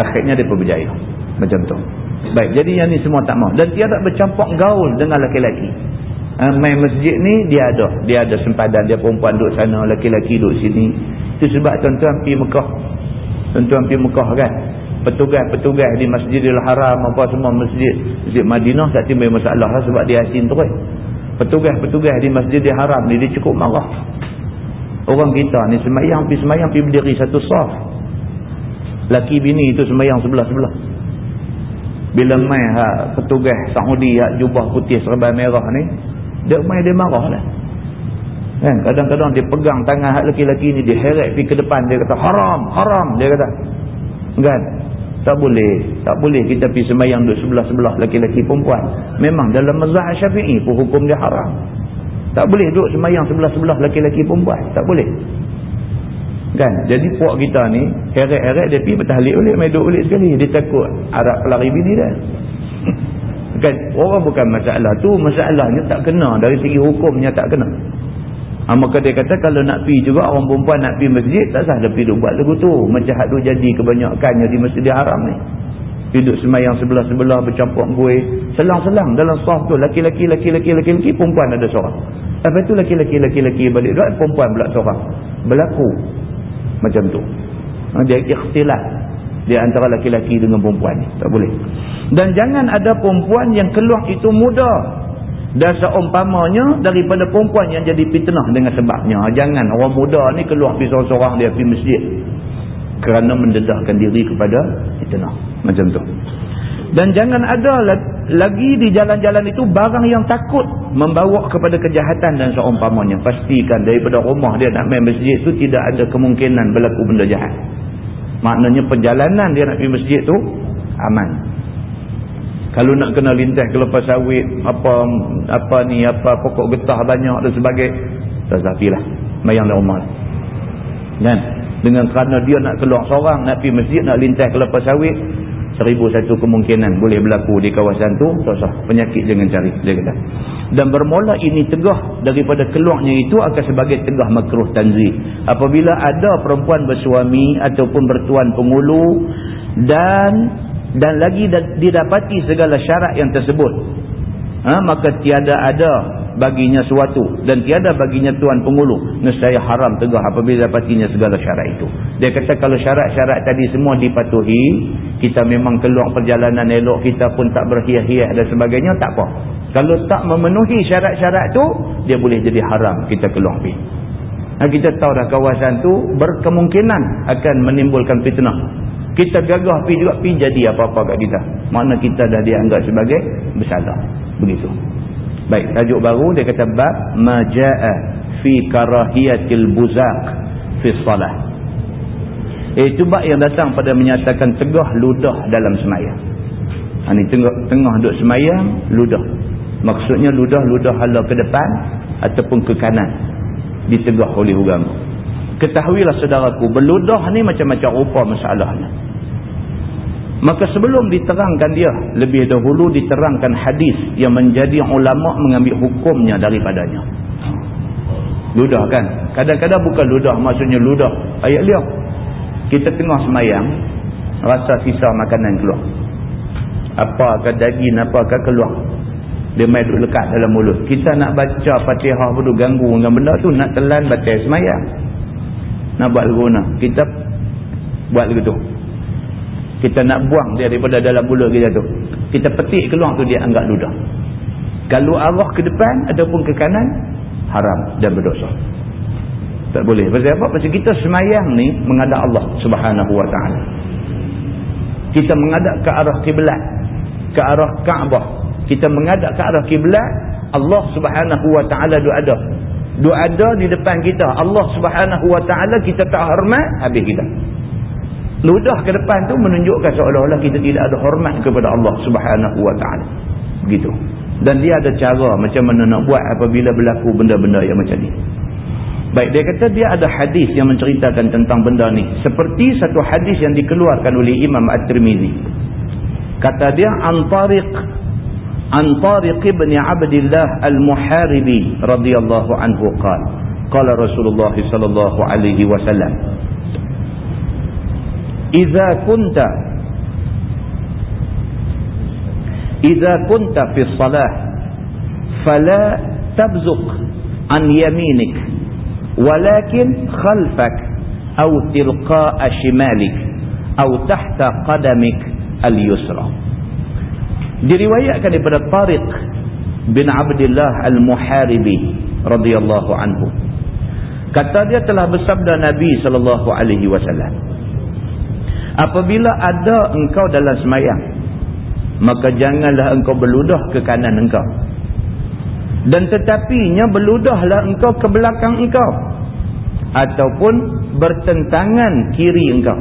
Akhirnya mereka berjaya. Macam tu. Baik, jadi yang ni semua tak mahu. Dan tiada bercampur gaul dengan laki-laki. Ha, main masjid ni dia ada. Dia ada sempadan. Dia perempuan duduk sana, laki-laki duduk sini. Itu sebab tuan-tuan pergi Mekah. Tuan-tuan pergi Mekah kan. Petugas-petugas di Masjidil Haram apa semua masjid. Masjid Madinah tak timbul masalah lah sebab dia asin terus. Petugas-petugas di Masjidil Haram ni dia cukup marah. Orang kita ni semayang pergi semayang pergi berdiri satu saf. Laki bini itu semayang sebelah-sebelah. Bila main ha, petugas Saudi ha, jubah putih serba merah ni, dia main dia marah lah. Kan? Kadang-kadang dia pegang tangan hak lelaki-lelaki ni, dia heret pergi ke depan, dia kata haram, haram, dia kata. Kan? Tak boleh. Tak boleh kita pergi semayang duduk sebelah-sebelah lelaki-lelaki perempuan. Memang dalam mazhab syafi'i pun hukum dia haram. Tak boleh duduk semayang sebelah-sebelah lelaki-lelaki perempuan. Tak boleh. Kan? Jadi puak kita ni, heret-heret dia pergi bertahlik ulit, main duduk ulit sekali. Dia takut Arab pelari bini dia. kan? Orang bukan masalah tu, masalahnya tak kena. Dari segi hukumnya tak kena. Ha, maka dia kata kalau nak pergi juga orang perempuan nak pergi masjid, tak sah dia pergi buat lagu tu. Macam hadu jadi kebanyakannya di masjid haram ni. Duduk semayang sebelah-sebelah bercampur gue. Selang-selang dalam sah tu. Laki-laki, laki-laki, laki-laki, perempuan ada seorang. Lepas tu laki-laki, laki-laki balik duduk, perempuan pula seorang. Berlaku macam tu. Ha, dia ikhtilat di antara laki-laki dengan perempuan ni. Tak boleh. Dan jangan ada perempuan yang keluar itu muda. Dan seumpamanya daripada perempuan yang jadi fitnah dengan sebabnya. Jangan orang muda ni keluar pergi seorang-seorang dia pergi masjid. Kerana mendedahkan diri kepada fitnah. Macam tu dan jangan ada lagi di jalan-jalan itu barang yang takut membawa kepada kejahatan dan seumpamanya. Pastikan daripada rumah dia nak main masjid itu tidak ada kemungkinan berlaku benda jahat. Maknanya perjalanan dia nak pergi masjid itu aman. Kalau nak kena lintas ke lepas sawit, apa apa ni, apa pokok getah banyak dan sebagainya, terzafilah. Mayang di rumah. Dan dengan kerana dia nak keluar seorang, nak pergi masjid, nak lintas ke lepas sawit, seribu satu kemungkinan boleh berlaku di kawasan tu usah. Penyakit jangan cari dia kata. Dan bermula ini tegah daripada keluarnya itu akan sebagai tegah makruh tanzih. Apabila ada perempuan bersuami ataupun bertuan pengulu dan dan lagi didapati segala syarat yang tersebut ha, maka tiada ada baginya suatu dan tiada baginya tuan pengulu nescaya haram tegah apabila dapatinya segala syarat itu. Dia kata kalau syarat-syarat tadi semua dipatuhi kita memang keluar perjalanan elok kita pun tak berhias-hias dan sebagainya tak apa. Kalau tak memenuhi syarat-syarat tu dia boleh jadi haram kita keluar pergi. Nah, kita tahu dah kawasan tu berkemungkinan akan menimbulkan fitnah. Kita gagah pergi juga pergi jadi apa-apa kat kita. Makna kita dah dianggap sebagai bersalah. Begitu Baik, tajuk baru dia kata bab majaa fi karahiyatil buzaq fi salah. Itu bab yang datang pada menyatakan tegah ludah dalam semayang. Ha ni tengah tengah duduk semayang ludah. Maksudnya ludah-ludah hala ke depan ataupun ke kanan ditegah oleh agama. Ketahuilah saudaraku, berludah ni macam-macam rupa masalahnya. Maka sebelum diterangkan dia, lebih dahulu diterangkan hadis yang menjadi ulama mengambil hukumnya daripadanya. Ludah kan? Kadang-kadang bukan ludah, maksudnya ludah. Ayat lihat. Kita tengah semayang, rasa sisa makanan keluar. Apakah daging, apakah keluar. Dia main lekat dalam mulut. Kita nak baca fatihah pun ganggu dengan benda tu, nak telan baca semayang. Nak buat guna. Kita buat begitu kita nak buang dia daripada dalam mulut kita tu. Kita petik keluar tu dia anggap ludah. Kalau arwah ke depan ataupun ke kanan haram dan berdosa. Tak boleh. Pasal apa? pasal kita semayang ni mengadap Allah subhanahu wa ta'ala. Kita mengadap ke arah kiblat ke arah Kaabah. Kita mengadap ke arah kiblat Allah subhanahu wa ta'ala duk ada. Duk ada di depan kita. Allah subhanahu wa ta'ala kita tak hormat habis kita ludah ke depan tu menunjukkan seolah-olah kita tidak ada hormat kepada Allah subhanahu wa ta'ala. Begitu. Dan dia ada cara macam mana nak buat apabila berlaku benda-benda yang macam ni. Baik dia kata dia ada hadis yang menceritakan tentang benda ni. Seperti satu hadis yang dikeluarkan oleh Imam At-Tirmizi. Kata dia antariq antariq ibn Abdullah al-Muharibi radhiyallahu anhu qala qala Rasulullah sallallahu alaihi wasallam Iza kunta Iza kunta fi salah Fala tabzuk An yaminik Walakin khalfak Au tilqa'a shimalik Au tahta qadamik Al yusra Diriwayatkan daripada Tariq bin Abdullah Al-Muharibi radhiyallahu anhu. Kata dia telah bersabda Nabi sallallahu alaihi wasallam apabila ada engkau dalam semayang maka janganlah engkau berludah ke kanan engkau. Dan tetapinya berludahlah engkau ke belakang engkau. Ataupun bertentangan kiri engkau.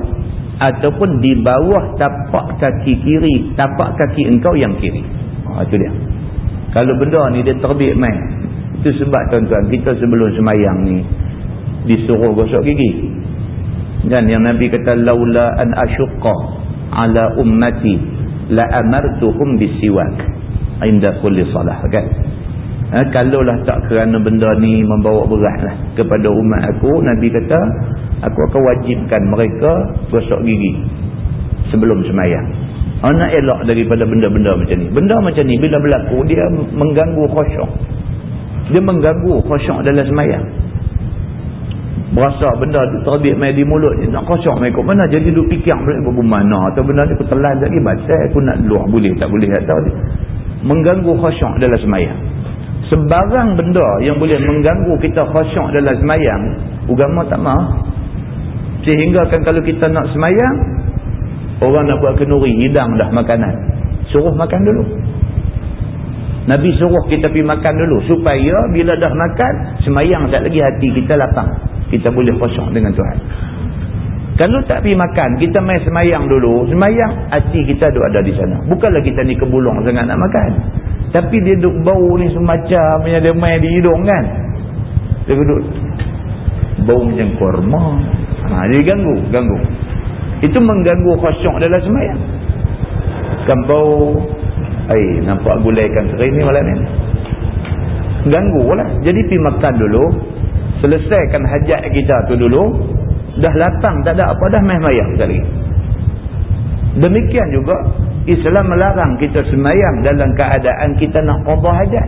Ataupun di bawah tapak kaki kiri tapak kaki engkau yang kiri. Ha, itu dia. Kalau benda ni dia terbit main itu sebab tuan-tuan kita sebelum semayang ni disuruh gosok gigi dan yang Nabi kata laula an asyuqqa ala ummati la amartuhum bisiwak. Inda kulli salah kan? Ha, kalaulah tak kerana benda ni membawa berat lah kepada umat aku Nabi kata aku akan wajibkan mereka gosok gigi sebelum semayang. Nak elok daripada benda-benda macam ni. Benda macam ni bila berlaku dia mengganggu khusyuk. Dia mengganggu khusyuk dalam semayang berasa benda terbit main di mulut ni nak khusyuk main kot mana jadi duk fikir balik mana atau benda ni aku telan lagi baca aku nak luar boleh tak boleh atau mengganggu khusyuk dalam semayang sebarang benda yang boleh mengganggu kita khusyuk dalam semayang agama tak mahu Sehingga kan kalau kita nak semayang, orang nak buat kenuri, hidang dah makanan. Suruh makan dulu. Nabi suruh kita pergi makan dulu. Supaya bila dah makan, semayang tak lagi hati kita lapang. Kita boleh kosong dengan Tuhan. Kalau tak pergi makan, kita main semayang dulu. Semayang, hati kita duduk ada di sana. Bukanlah kita ni kebulung sangat nak makan. Tapi dia duduk bau ni semacam yang dia main di hidung kan. Dia duduk bau macam korma. Ha, dia ganggu, ganggu. Itu mengganggu khusyuk dalam semayang. Kampau, ai nampak gulaikan sering ni malam ni. Ganggu lah. Jadi pergi makan dulu. Selesaikan hajat kita tu dulu. Dah lapang, tak ada apa dah main semayang sekali. Demikian juga, Islam melarang kita semayang dalam keadaan kita nak qadha hajat.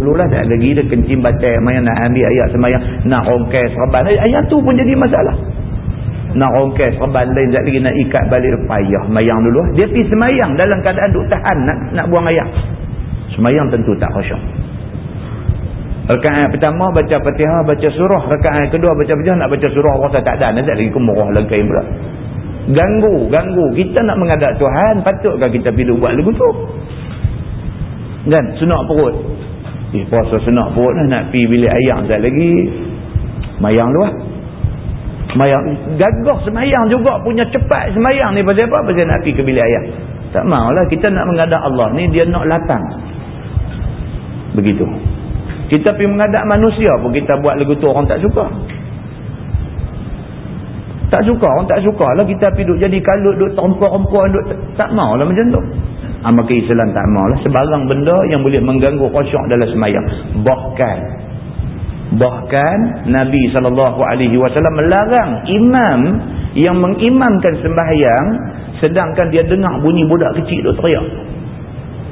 Dululah tak lagi dia kencing baca main nak ambil ayat semayang nak rongkai serban. Ayat tu pun jadi masalah. Nak rongkai serban lain tak lagi nak ikat balik payah mayang dulu. Dia pergi semayang dalam keadaan duk tahan nak nak buang ayat. Semayang tentu tak khusyuk. Rekaan pertama baca Fatihah, baca surah. Rekaan kedua baca Fatihah nak baca surah rasa tak ada. Nanti lagi kemuruh lagi pula. Ganggu, ganggu. Kita nak mengadap Tuhan, patutkah kita pergi buat lagu tu? Dan senak perut. Eh puasa senak perut lah nak pergi bilik ayam tak lagi. Mayang luar. Mayang. Gagah semayang juga punya cepat semayang ni pasal apa? Pasal nak pergi ke bilik ayam. Tak maulah kita nak mengadap Allah ni dia nak latang. Begitu. Kita pergi mengadap manusia pun kita buat lagu tu orang tak suka. Tak suka, orang tak suka lah kita pergi duduk jadi kalut, duduk terempuan-rempuan, duduk tak maulah macam tu. Maka Islam tak maulah. Sebarang benda yang boleh mengganggu khusyuk dalam semayang. Bahkan. Bahkan Nabi SAW melarang imam yang mengimamkan sembahyang sedangkan dia dengar bunyi budak kecil duk teriak.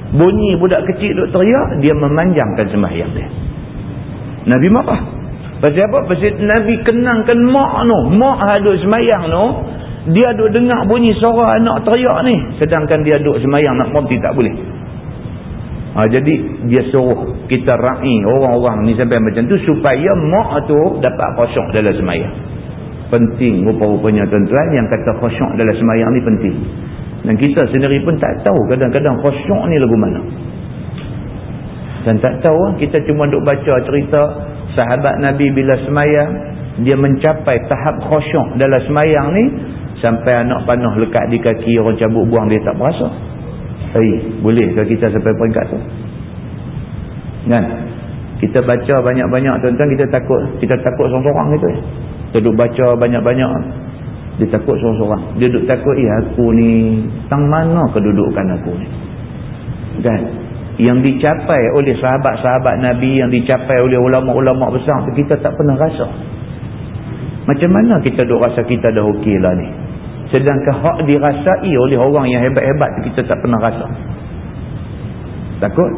Bunyi budak kecil duk teriak, dia memanjangkan sembahyang dia. Nabi marah. Pasal apa? Pasal Nabi kenangkan mak tu. Mak hadut semayang tu dia duk dengar bunyi suara anak teriak ni sedangkan dia duk semayang nak mati tak boleh ha, jadi dia suruh kita ra'i orang-orang ni sampai macam tu supaya mak tu dapat khusyuk dalam semayang penting rupa-rupanya tuan-tuan yang kata khusyuk dalam semayang ni penting dan kita sendiri pun tak tahu kadang-kadang khusyuk ni lagu mana. Dan tak tahu kita cuma duk baca cerita sahabat Nabi bila semayang dia mencapai tahap khusyuk dalam semayang ni sampai anak panah lekat di kaki orang cabut buang dia tak berasa. Hey, boleh ke kita sampai peringkat tu? Kan? Kita baca banyak-banyak tuan-tuan kita takut kita takut seorang-seorang gitu. Kita duduk baca banyak-banyak dia takut seorang-seorang. Dia duduk takut eh aku ni tang mana kedudukan aku ni? Kan? Yang dicapai oleh sahabat-sahabat Nabi yang dicapai oleh ulama-ulama besar kita tak pernah rasa. Macam mana kita duk rasa kita dah okey lah ni? Sedangkan hak dirasai oleh orang yang hebat-hebat kita tak pernah rasa. Takut?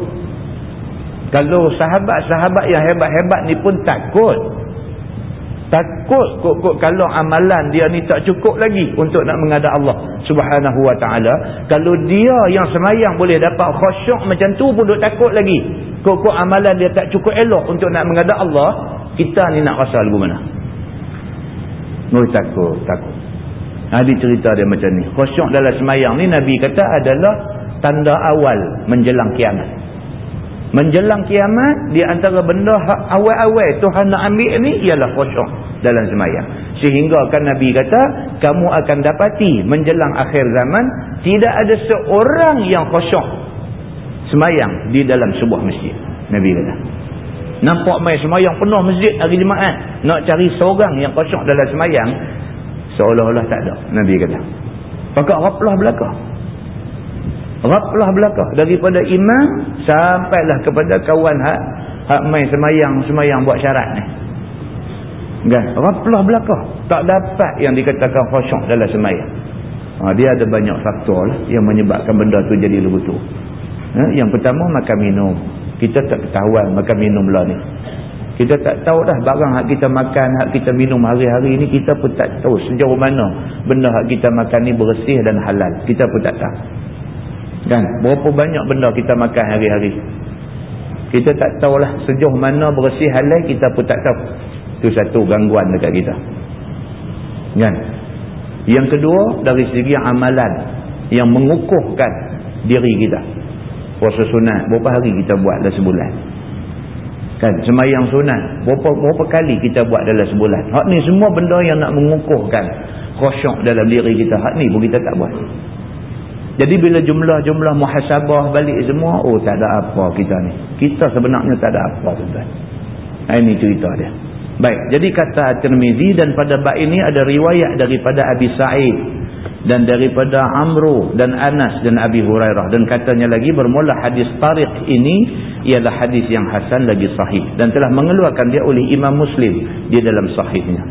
Kalau sahabat-sahabat yang hebat-hebat ni pun takut takut kok-kok kalau amalan dia ni tak cukup lagi untuk nak menghadap Allah subhanahu wa ta'ala. Kalau dia yang semayang boleh dapat khusyuk macam tu pun duk takut lagi. Kok-kok amalan dia tak cukup elok untuk nak menghadap Allah kita ni nak rasa lagu mana? Oh, takut takut. Ada cerita dia macam ni. Khusyuk dalam semayang ni Nabi kata adalah tanda awal menjelang kiamat menjelang kiamat di antara benda awal-awal Tuhan nak ambil ni ialah khusyuk dalam semayang. Sehingga kan Nabi kata kamu akan dapati menjelang akhir zaman tidak ada seorang yang khusyuk semayang di dalam sebuah masjid Nabi kata. Nampak mai semayang penuh masjid hari Jumaat nak cari seorang yang khusyuk dalam semayang seolah-olah tak ada Nabi kata. Pakak raplah belakang raplah belakang. Daripada imam sampailah kepada kawan hak hak main semayang semayang buat syarat ni. Kan? Raplah belakang. Tak dapat yang dikatakan khusyuk dalam semayang. Ha, dia ada banyak faktor lah yang menyebabkan benda tu jadi begitu ha, yang pertama makan minum. Kita tak ketahuan makan minum lah ni. Kita tak tahu dah barang hak kita makan hak kita minum hari-hari ni kita pun tak tahu sejauh mana benda hak kita makan ni bersih dan halal. Kita pun tak tahu Kan? Berapa banyak benda kita makan hari-hari. Kita tak tahulah sejauh mana bersih halal kita pun tak tahu. Itu satu gangguan dekat kita. Kan? Yang kedua dari segi amalan yang mengukuhkan diri kita. Puasa sunat berapa hari kita buat dalam sebulan? Kan? Semayang sunat berapa berapa kali kita buat dalam sebulan? Hak ni semua benda yang nak mengukuhkan khusyuk dalam diri kita. Hak ni pun kita tak buat. Jadi bila jumlah-jumlah muhasabah balik semua, oh tak ada apa kita ni. Kita sebenarnya tak ada apa tuan. Ini cerita dia. Baik, jadi kata Tirmizi dan pada bab ini ada riwayat daripada Abi Sa'id dan daripada Amru dan Anas dan Abi Hurairah dan katanya lagi bermula hadis Tariq ini ialah hadis yang hasan lagi sahih dan telah mengeluarkan dia oleh Imam Muslim di dalam sahihnya.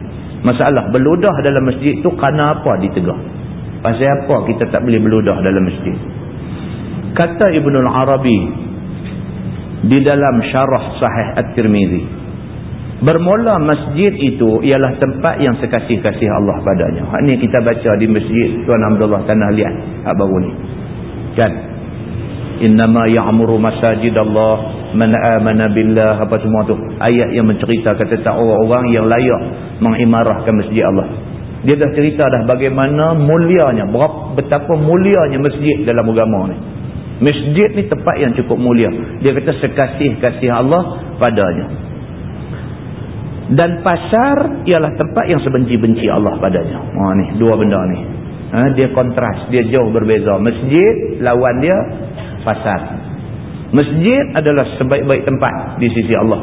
Masalah beludah dalam masjid tu kerana apa ditegur? Pasal apa kita tak boleh beludah dalam masjid? Kata Ibn Al-Arabi di dalam syarah sahih At-Tirmizi. Bermula masjid itu ialah tempat yang sekasih-kasih Allah padanya. Hak ni kita baca di masjid Tuan Abdullah Tanah Liat. Baru ni. Kan? Innama ya'muru masajid Allah man amana billah apa semua tu. Ayat yang menceritakan tentang orang-orang yang layak mengimarahkan masjid Allah. Dia dah cerita dah bagaimana mulianya, berapa, betapa mulianya masjid dalam agama ni. Masjid ni tempat yang cukup mulia. Dia kata sekasih-kasih Allah padanya. Dan pasar ialah tempat yang sebenci-benci Allah padanya. Ha ni, dua benda ni. Ha, dia kontras, dia jauh berbeza. Masjid lawan dia pasar. Masjid adalah sebaik-baik tempat di sisi Allah.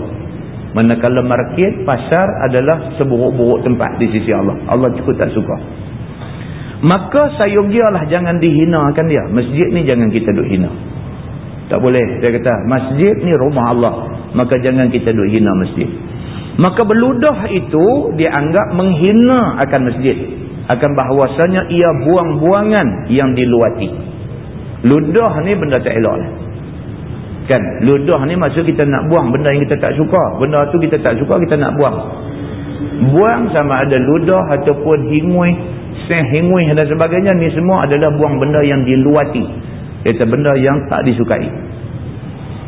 Manakala market, pasar adalah seburuk-buruk tempat di sisi Allah. Allah cukup tak suka. Maka sayogialah jangan dihinakan dia. Masjid ni jangan kita duk hina. Tak boleh. Dia kata, masjid ni rumah Allah. Maka jangan kita duk hina masjid. Maka beludah itu dianggap menghina akan masjid. Akan bahawasanya ia buang-buangan yang diluati. Ludah ni benda tak elok lah. Kan? Ludah ni maksud kita nak buang benda yang kita tak suka. Benda tu kita tak suka, kita nak buang. Buang sama ada ludah ataupun hingui, seh hingui dan sebagainya. Ni semua adalah buang benda yang diluati. Itu benda yang tak disukai.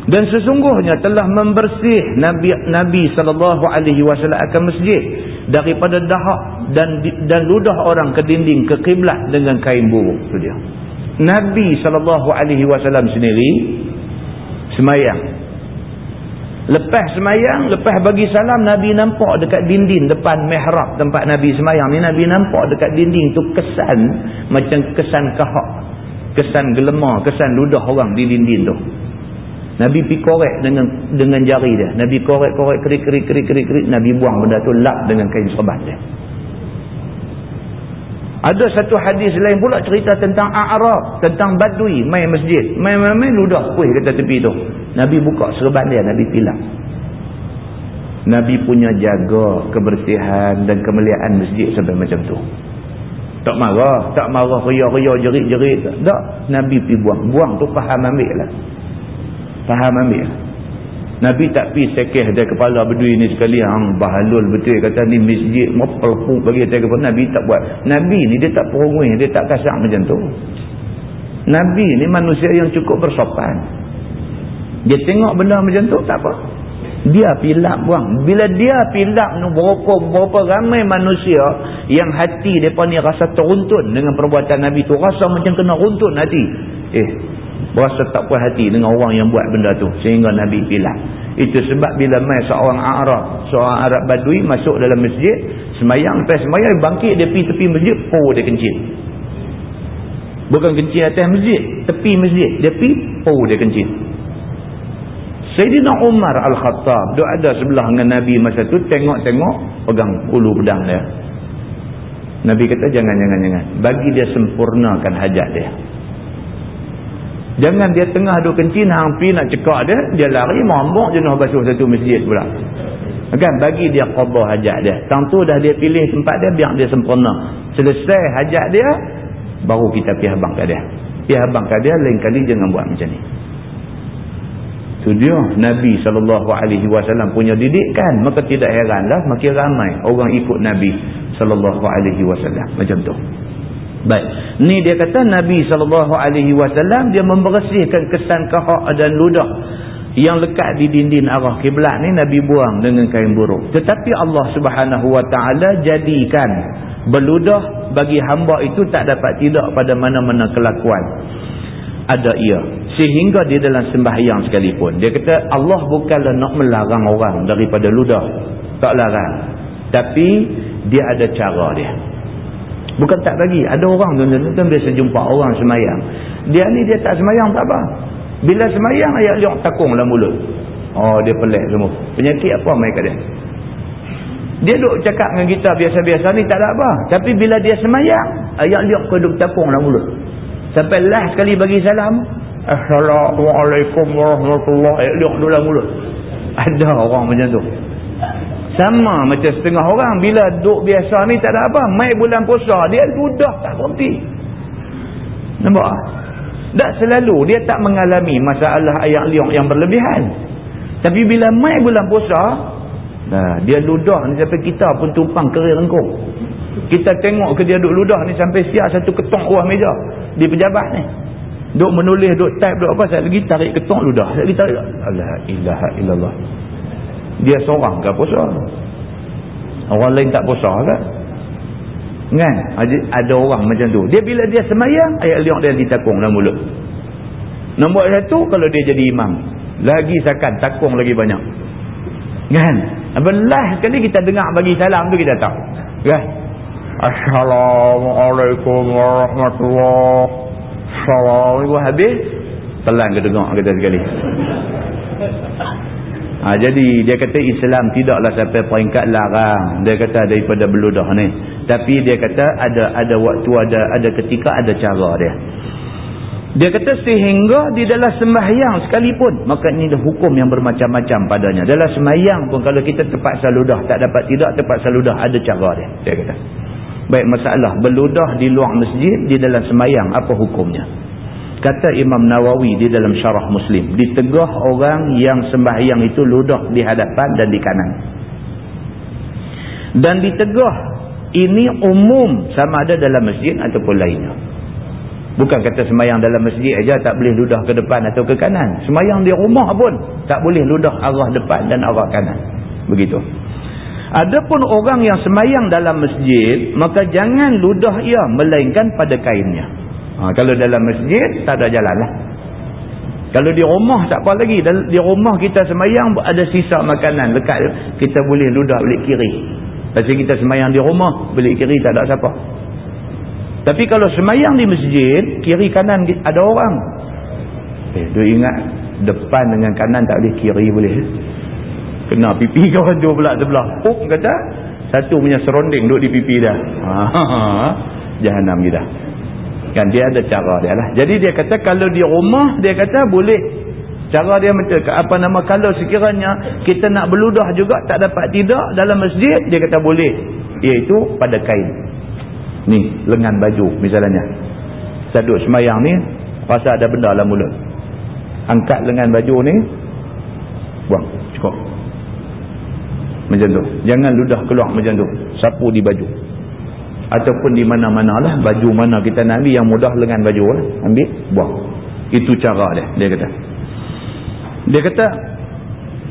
Dan sesungguhnya telah membersih Nabi Nabi sallallahu alaihi wasallam akan masjid daripada dahak dan dan ludah orang ke dinding ke kiblat dengan kain buruk tu dia. Nabi sallallahu alaihi wasallam sendiri semayang. Lepas semayang lepas bagi salam Nabi nampak dekat dinding depan mihrab tempat Nabi semayang. Ni Nabi nampak dekat dinding tu kesan macam kesan kahak kesan gelema kesan ludah orang di dinding tu. Nabi pergi korek dengan dengan jari dia. Nabi korek-korek kerik-kerik kerik-kerik Nabi buang benda tu lap dengan kain serbat dia Ada satu hadis lain pula cerita tentang Arab, tentang Badui main masjid. Main-main ludah kuih kata tepi tu. Nabi buka serban dia, Nabi pilang. Nabi punya jaga kebersihan dan kemuliaan masjid sampai macam tu. Tak marah, tak marah ria-ria jerit-jerit. Tak, Nabi pergi buang. Buang tu faham ambil lah. Faham ambil lah. Nabi tak pi sekeh dia kepala berdui ni sekali hang bahalul betul kata ni masjid mopelpu bagi dia kepala Nabi tak buat. Nabi ni dia tak perungui, dia tak kasar macam tu. Nabi ni manusia yang cukup bersopan. Dia tengok benda macam tu tak apa. Dia pilak buang. Bila dia pilak ni berapa, berapa ramai manusia yang hati mereka ni rasa teruntun dengan perbuatan Nabi tu. Rasa macam kena runtun hati. Eh, Berasa tak puas hati dengan orang yang buat benda tu. Sehingga Nabi pilih. Itu sebab bila mai seorang Arab. Seorang Arab Badui masuk dalam masjid. Semayang. Lepas semayang bangkit dia pergi tepi masjid. Oh dia kencing. Bukan kencing atas masjid. Tepi masjid. Dia pergi. Oh dia kencing. Sayyidina Umar Al-Khattab. Dia ada sebelah dengan Nabi masa tu. Tengok-tengok. Pegang ulu pedang dia. Nabi kata jangan-jangan-jangan. Bagi dia sempurnakan hajat dia. Jangan dia tengah duk kencing hang pi nak cekak dia, dia lari mambok jenuh basuh satu masjid pula. Kan bagi dia qada hajat dia. Tang tu dah dia pilih tempat dia biar dia sempurna. Selesai hajat dia baru kita pi habang kat dia. Pi habang kat dia lain kali jangan buat macam ni. Tu dia Nabi SAW punya didikan. Maka tidak heranlah makin ramai orang ikut Nabi SAW. Macam tu. Baik. Ni dia kata Nabi SAW dia membersihkan kesan kahak dan ludah yang lekat di dinding arah kiblat ni Nabi buang dengan kain buruk. Tetapi Allah Subhanahu Wa Taala jadikan beludah bagi hamba itu tak dapat tidak pada mana-mana kelakuan. Ada ia. Sehingga di dalam sembahyang sekalipun. Dia kata Allah bukanlah nak melarang orang daripada ludah. Tak larang. Tapi dia ada cara dia. Bukan tak bagi. Ada orang tuan-tuan biasa jumpa orang semayang. Dia ni dia tak semayang tak apa. Bila semayang ayat liuk takung dalam mulut. Oh dia pelik semua. Penyakit apa main kat dia? Dia duk cakap dengan kita biasa-biasa ni tak ada apa. Tapi bila dia semayang ayat liuk keduk takung dalam mulut. Sampai last sekali bagi salam. Assalamualaikum warahmatullahi Ayat liuk dalam mulut. Ada orang macam tu. Sama macam setengah orang. Bila duduk biasa ni tak ada apa. Mai bulan puasa. Dia sudah tak berhenti. Nampak? Tak selalu. Dia tak mengalami masalah ayat liang yang berlebihan. Tapi bila mai bulan puasa. Nah, dia ludah ni sampai kita pun tumpang kerir engkau. Kita tengok ke dia duduk ludah ni sampai siap satu ketung bawah meja. Di pejabat ni. Duk menulis, duk type, duk apa. Saya lagi tarik ketung ludah. Saya lagi tarik. Allah ilaha illallah dia seorang ke puasa? Orang lain tak puasa kan kan? Ada orang macam tu. Dia bila dia semayang ayat liang dia ditakung dalam mulut. Nombor satu kalau dia jadi imam lagi sakan takung lagi banyak. Kan? Belah sekali kita dengar bagi salam tu kita tahu kan? Assalamualaikum warahmatullahi wabarakatuh. Habis? Telan ke dengar kita sekali Ha, jadi dia kata Islam tidaklah sampai peringkat larang. Dia kata daripada beludah ni. Tapi dia kata ada ada waktu, ada ada ketika, ada cara dia. Dia kata sehingga di dalam sembahyang sekalipun. Maka ini hukum yang bermacam-macam padanya. Dalam sembahyang pun kalau kita terpaksa ludah. Tak dapat tidak terpaksa ludah. Ada cara dia. Dia kata. Baik masalah. Beludah di luar masjid. Di dalam sembahyang. Apa hukumnya? Kata Imam Nawawi di dalam syarah Muslim. Ditegah orang yang sembahyang itu ludah di hadapan dan di kanan. Dan ditegah ini umum sama ada dalam masjid ataupun lainnya. Bukan kata sembahyang dalam masjid aja tak boleh ludah ke depan atau ke kanan. Sembahyang di rumah pun tak boleh ludah arah depan dan arah kanan. Begitu. Adapun orang yang sembahyang dalam masjid, maka jangan ludah ia melainkan pada kainnya. Ha, kalau dalam masjid, tak ada jalan lah. Kalau di rumah, tak apa lagi. Di rumah kita semayang, ada sisa makanan dekat. Kita boleh ludah balik kiri. Pasal kita semayang di rumah, balik kiri tak ada siapa. Tapi kalau semayang di masjid, kiri kanan ada orang. Eh, dia ingat, depan dengan kanan tak boleh, kiri boleh. Kena pipi kawan dua belah sebelah. Up kata, satu punya seronding duduk di pipi dah. Ha, ha, ha. Jahannam kita. Kan dia ada cara dia lah. Jadi dia kata kalau di rumah dia kata boleh. Cara dia macam apa nama kalau sekiranya kita nak beludah juga tak dapat tidak dalam masjid dia kata boleh. Iaitu pada kain. Ni lengan baju misalnya. Saya duduk semayang ni rasa ada benda dalam mulut. Angkat lengan baju ni buang cukup. Macam tu. Jangan ludah keluar macam tu. Sapu di baju ataupun di mana-mana lah. Baju mana kita nak ambil yang mudah lengan baju lah. Ambil buang. Itu cara dia. Dia kata. Dia kata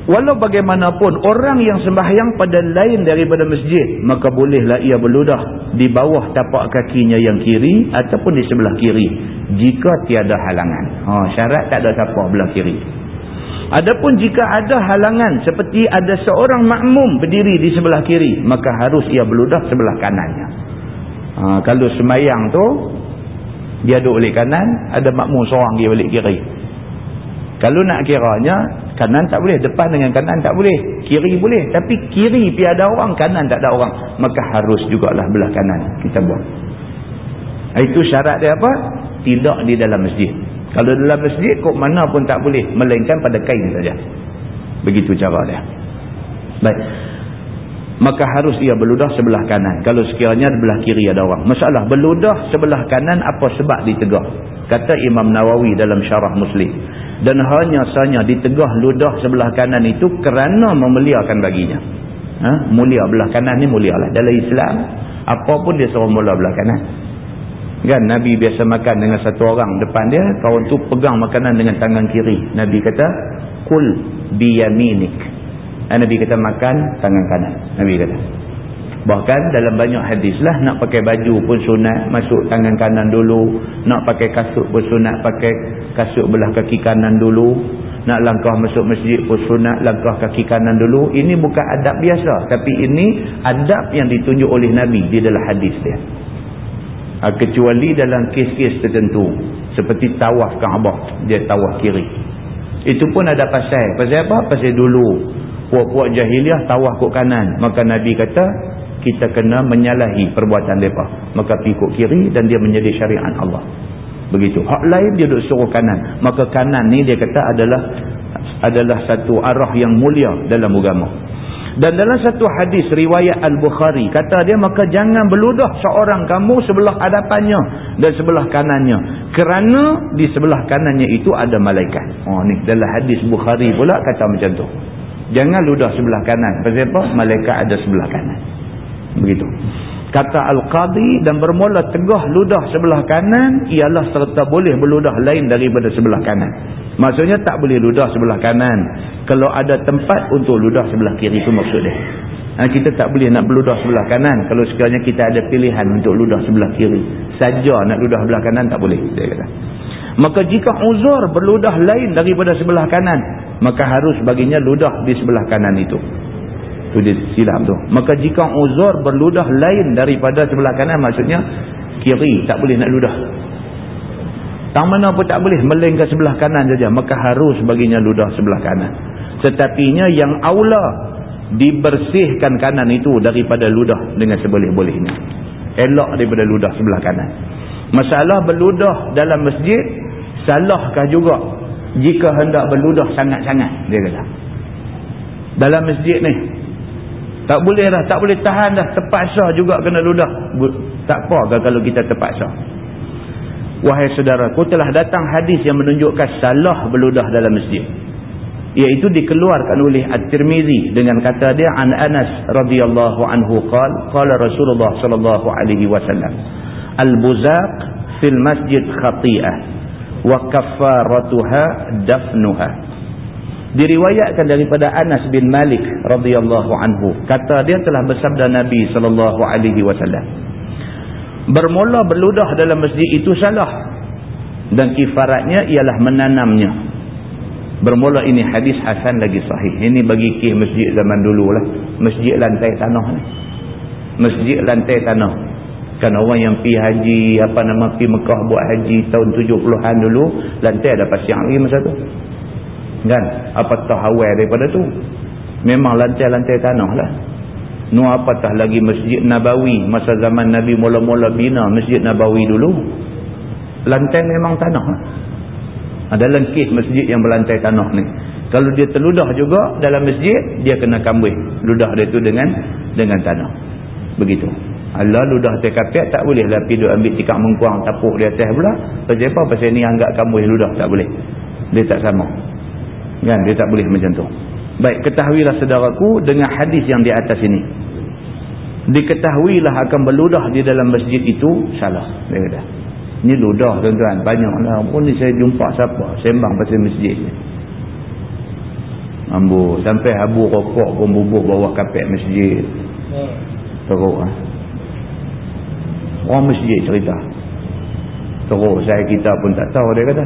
walau bagaimanapun orang yang sembahyang pada lain daripada masjid maka bolehlah ia berludah di bawah tapak kakinya yang kiri ataupun di sebelah kiri jika tiada halangan. Ha, syarat tak ada tapak belah kiri. Adapun jika ada halangan seperti ada seorang makmum berdiri di sebelah kiri maka harus ia berludah sebelah kanannya Ha, kalau semayang tu dia duduk balik kanan ada makmum seorang dia balik kiri. Kalau nak kiranya kanan tak boleh depan dengan kanan tak boleh kiri boleh. Tapi kiri pi ada orang kanan tak ada orang. Maka harus jugalah belah kanan kita buat. Itu syarat dia apa? Tidak di dalam masjid. Kalau dalam masjid kok mana pun tak boleh. Melainkan pada kain saja. Begitu cara dia. Baik maka harus ia berludah sebelah kanan. Kalau sekiranya sebelah kiri ada orang. Masalah berludah sebelah kanan apa sebab ditegah? Kata Imam Nawawi dalam syarah muslim. Dan hanya sahaja ditegah ludah sebelah kanan itu kerana memuliakan baginya. Ha? mulia belah kanan ni mulia lah dalam Islam apapun dia suruh mula belah kanan. Kan? Nabi biasa makan dengan satu orang depan dia kawan tu pegang makanan dengan tangan kiri. Nabi kata kul biyaminik Nabi kata makan tangan kanan. Nabi kata. Bahkan dalam banyak hadis lah nak pakai baju pun sunat masuk tangan kanan dulu. Nak pakai kasut pun sunat pakai kasut belah kaki kanan dulu. Nak langkah masuk masjid pun sunat langkah kaki kanan dulu. Ini bukan adab biasa. Tapi ini adab yang ditunjuk oleh Nabi di dalam hadis dia. Ha, kecuali dalam kes-kes tertentu. Seperti tawaf Kaabah. Dia tawaf kiri. Itu pun ada pasal. Pasal apa? Pasal dulu puak-puak jahiliah tawah kok kanan. Maka Nabi kata kita kena menyalahi perbuatan mereka. Maka pergi kok kiri dan dia menjadi syariat Allah. Begitu. Hak lain dia duduk suruh kanan. Maka kanan ni dia kata adalah adalah satu arah yang mulia dalam agama. Dan dalam satu hadis riwayat Al-Bukhari kata dia maka jangan berludah seorang kamu sebelah hadapannya dan sebelah kanannya. Kerana di sebelah kanannya itu ada malaikat. Oh ni dalam hadis Bukhari pula kata macam tu Jangan ludah sebelah kanan. Pasal apa? Malaikat ada sebelah kanan. Begitu. Kata Al-Qadhi dan bermula tegah ludah sebelah kanan ialah serta boleh berludah lain daripada sebelah kanan. Maksudnya tak boleh ludah sebelah kanan. Kalau ada tempat untuk ludah sebelah kiri itu maksud dia. Ha, kita tak boleh nak berludah sebelah kanan. Kalau sekiranya kita ada pilihan untuk ludah sebelah kiri. Saja nak ludah sebelah kanan tak boleh. Dia kata. Maka jika uzur berludah lain daripada sebelah kanan, maka harus baginya ludah di sebelah kanan itu. Itu dia silap tu. Maka jika uzur berludah lain daripada sebelah kanan, maksudnya kiri tak boleh nak ludah. Tang mana pun tak boleh melengkar sebelah kanan saja, maka harus baginya ludah sebelah kanan. Tetapinya yang aula dibersihkan kanan itu daripada ludah dengan seboleh-bolehnya. Elok daripada ludah sebelah kanan. Masalah berludah dalam masjid salahkah juga jika hendak berludah sangat-sangat dia kata. Dalam masjid ni tak boleh dah tak boleh tahan dah terpaksa juga kena ludah. Tak apa kalau kita terpaksa wahai saudara ku telah datang hadis yang menunjukkan salah berludah dalam masjid. Iaitu dikeluarkan oleh At-Tirmizi dengan kata dia an Anas radhiyallahu anhu qala qala Rasulullah sallallahu alaihi wasallam al-buzaq fil masjid khati'ah wa kaffaratuha dafnuha. Diriwayatkan daripada Anas bin Malik radhiyallahu anhu. Kata dia telah bersabda Nabi sallallahu alaihi wasallam bermula berludah dalam masjid itu salah dan kifaratnya ialah menanamnya. Bermula ini hadis hasan lagi sahih. Ini bagi kih masjid zaman dulu lah masjid lantai tanah ni. Masjid lantai tanah Kan orang yang pi haji, apa nama pi Mekah buat haji tahun 70-an dulu, lantai ada pasiang lagi masa tu. Kan? Apa tahawai daripada tu? Memang lantai-lantai tanah lah. Nu apatah lagi Masjid Nabawi masa zaman Nabi mula-mula bina Masjid Nabawi dulu. Lantai memang tanah. Ada lengkih masjid yang berlantai tanah ni. Kalau dia terludah juga dalam masjid, dia kena kambuh. Ludah dia tu dengan dengan tanah. Begitu. Allah ludah terkapit tak boleh lah pergi ambil tikak mengkuang tapuk di atas pula. Pasal apa? Pasal ni anggap kambuh ludah. Tak boleh. Dia tak sama. Kan? Dia tak boleh macam tu. Baik, ketahuilah saudaraku dengan hadis yang di atas ini. Diketahuilah akan berludah di dalam masjid itu, salah. Dia kata. Ini ludah tuan-tuan. Banyaklah. Pun ni saya jumpa siapa. Sembang pasal masjid ni. Ambu. Sampai abu rokok pun bubuk bawah kapek masjid. Teruk lah. Orang masjid cerita. Teruk. Saya kita pun tak tahu dia kata.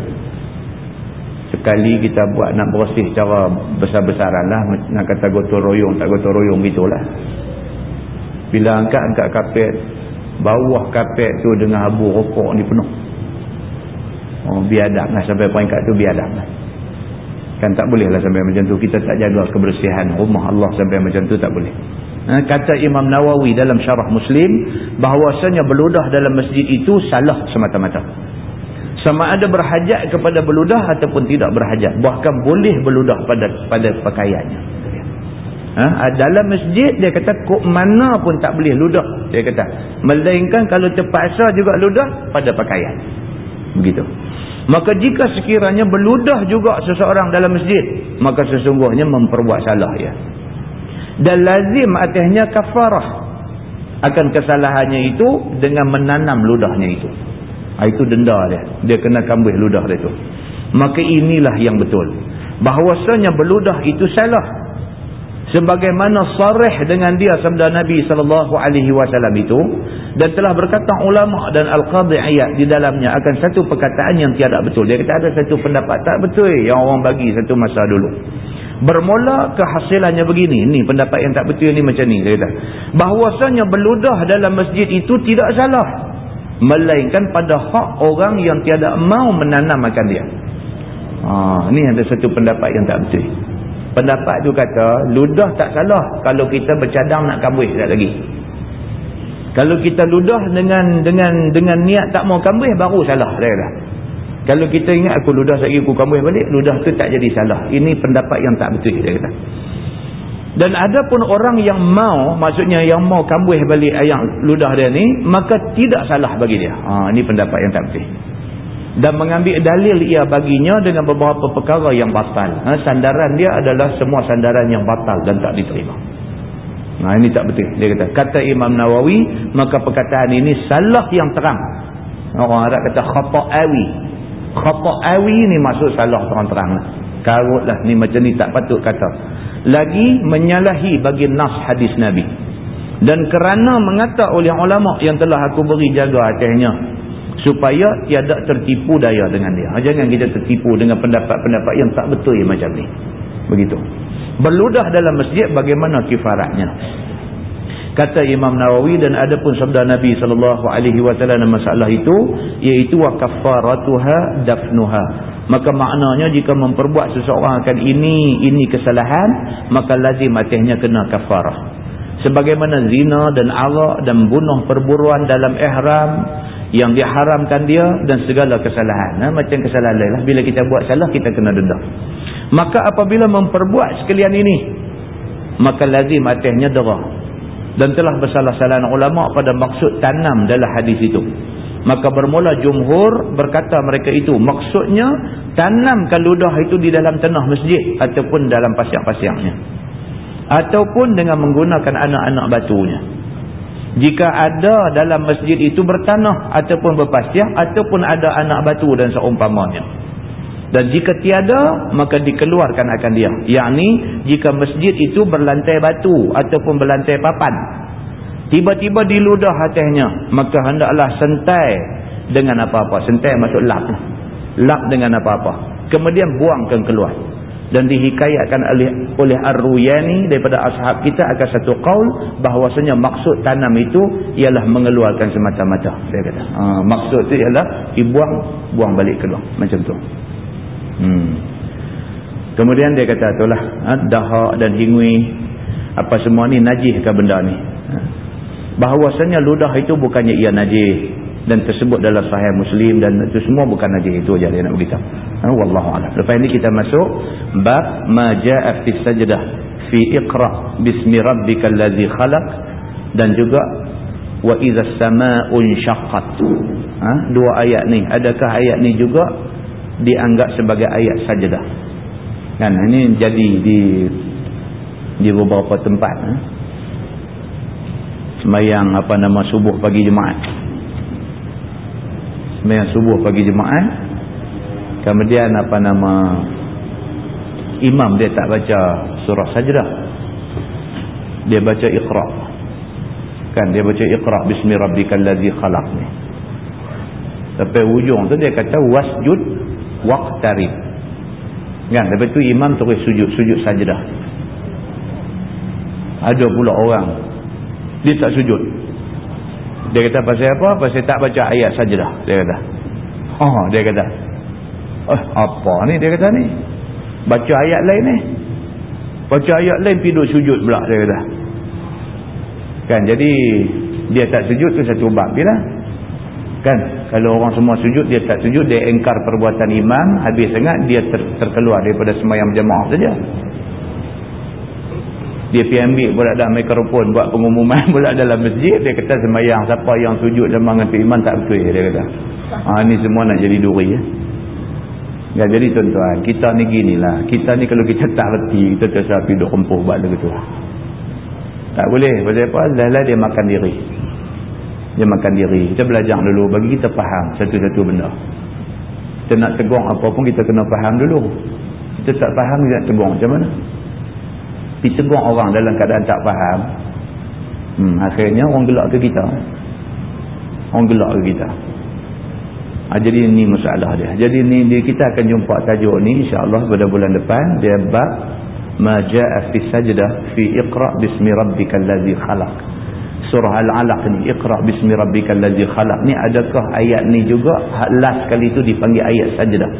Sekali kita buat nak bersih cara besar-besaran lah nak kata gotong royong tak gotong royong gitulah bila angkat-angkat kapet bawah kapet tu dengan abu rokok ni penuh. Oh, biadab lah sampai peringkat tu biadab lah. Kan tak boleh lah sampai macam tu. Kita tak jaga kebersihan rumah Allah sampai macam tu tak boleh kata Imam Nawawi dalam syarah muslim bahawasanya beludah dalam masjid itu salah semata-mata. Sama ada berhajat kepada beludah ataupun tidak berhajat. Bahkan boleh beludah pada pada pakaiannya. Ha? dalam masjid dia kata kok mana pun tak boleh ludah dia kata. Melainkan kalau terpaksa juga ludah pada pakaian. Begitu. Maka jika sekiranya beludah juga seseorang dalam masjid maka sesungguhnya memperbuat salah ya dan lazim atasnya kafarah akan kesalahannya itu dengan menanam ludahnya itu Ha, itu denda dia. Dia kena kambuh ludah dia tu. Maka inilah yang betul. Bahawasanya berludah itu salah. Sebagaimana sarih dengan dia sabda Nabi SAW itu. Dan telah berkata ulama dan Al-Qadhi ayat di dalamnya akan satu perkataan yang tiada betul. Dia kata ada satu pendapat tak betul yang orang bagi satu masa dulu. Bermula kehasilannya begini. Ini pendapat yang tak betul ni macam ni. Kata. Bahawasanya berludah dalam masjid itu tidak salah melainkan pada hak orang yang tiada mau menanamkan dia ha, ni ada satu pendapat yang tak betul pendapat tu kata ludah tak salah kalau kita bercadang nak kambuh tak lagi kalau kita ludah dengan dengan dengan niat tak mau kambuh baru salah dia kata kalau kita ingat aku ludah lagi aku kambuh balik ludah tu tak jadi salah ini pendapat yang tak betul dia kata dan ada pun orang yang mau, maksudnya yang mau kambuh balik ayam ludah dia ni, maka tidak salah bagi dia. Ha, ini pendapat yang tak betul. Dan mengambil dalil ia baginya dengan beberapa perkara yang batal. Ha, sandaran dia adalah semua sandaran yang batal dan tak diterima. Nah ha, ini tak betul. Dia kata, kata Imam Nawawi, maka perkataan ini salah yang terang. Orang Arab kata khata'awi. Khata'awi ni maksud salah terang-terang. Karutlah ni macam ni tak patut kata. Lagi menyalahi bagi nas hadis Nabi. Dan kerana mengata oleh ulama yang telah aku beri jaga atasnya supaya tiada tertipu daya dengan dia. Jangan kita tertipu dengan pendapat-pendapat yang tak betul yang macam ni. Begitu. Berludah dalam masjid bagaimana kifaratnya kata Imam Nawawi dan ada pun sabda Nabi SAW masalah itu iaitu wa kafaratuha dafnuha. Maka maknanya jika memperbuat seseorang akan ini ini kesalahan maka lazim atasnya kena kafarah sebagaimana zina dan arak dan bunuh perburuan dalam ihram yang diharamkan dia dan segala kesalahan. Ha? macam kesalahan lain lah. Bila kita buat salah kita kena denda. Maka apabila memperbuat sekalian ini maka lazim atasnya derah dan telah bersalah-salah ulama pada maksud tanam dalam hadis itu. Maka bermula jumhur berkata mereka itu maksudnya tanamkan ludah itu di dalam tanah masjid ataupun dalam pasiak-pasiaknya ataupun dengan menggunakan anak-anak batunya. Jika ada dalam masjid itu bertanah ataupun berpasiak ataupun ada anak batu dan seumpamanya dan jika tiada maka dikeluarkan akan dia. Yakni jika masjid itu berlantai batu ataupun berlantai papan tiba-tiba diludah atasnya maka hendaklah sentai dengan apa-apa. Sentai masuk lap. Lap dengan apa-apa. Kemudian buangkan keluar. Dan dihikayatkan oleh Ar-Ruyani daripada ashab kita akan satu qaul bahawasanya maksud tanam itu ialah mengeluarkan semata-mata. Dia kata ha, maksud itu ialah dibuang buang balik keluar. Macam tu hmm. kemudian dia kata itulah ha, dahak dan hingui apa semua ni najis ke benda ni ha. bahawasanya ludah itu bukannya ia najis dan tersebut dalam sahih muslim dan itu semua bukan najis itu aja dia nak beritahu ha, wallahualam lepas ini kita masuk bab maja'a fi sajdah fi iqra bismi rabbikal ladzi khalaq dan juga wa idza samaa'u syaqqat ha? dua ayat ni adakah ayat ni juga dianggap sebagai ayat sajdah kan ini jadi di di beberapa tempat ha? semayang apa nama subuh pagi Jumaat. Semayang subuh pagi Jumaat. Kemudian apa nama imam dia tak baca surah sajdah dia baca ikhra kan dia baca ikhra bismi rabbikal ladzi khalaq ni sampai ujung tu dia kata wasjud waqtarib. Kan? Lepas tu imam terus sujud sujud sajdah ada pula orang dia tak sujud. Dia kata pasal apa? Pasal tak baca ayat sajdah dia kata. Oh dia kata eh apa ni? Dia kata ni baca ayat lain ni. Baca ayat lain tidur sujud pula dia kata. Kan? Jadi dia tak sujud tu satu bab je lah kan kalau orang semua sujud dia tak sujud dia engkar perbuatan imam habis sangat dia ter terkeluar daripada semayang jemaah saja dia pergi ambil pula dalam mikrofon buat pengumuman pula dalam masjid dia kata semayang siapa yang sujud dan mengerti iman tak betul dia kata ha, ni semua nak jadi duri ya. Ya, jadi tuan-tuan, kita ni gini lah. Kita ni kalau kita tak reti, kita tersalah duduk kempuh buat begitu. Tak boleh. Pasal apa? Lala dia makan diri. Dia makan diri. Kita belajar dulu. Bagi kita faham satu-satu benda. Kita nak tegur apa pun kita kena faham dulu. Kita tak faham, kita nak tegur macam mana? Ditegur orang dalam keadaan tak faham. Hmm, akhirnya orang gelak ke kita. Orang gelak ke kita. Ha, jadi ini masalah dia. Jadi ini kita akan jumpa tajuk ni insya-Allah pada bulan depan dia bab ma jaa fi sajdah fi iqra bismi rabbikal ladzi khalaq. Surah Al-Alaq ni iqra bismi rabbikal ladzi khalaq ni adakah ayat ni juga last kali tu dipanggil ayat sajdah?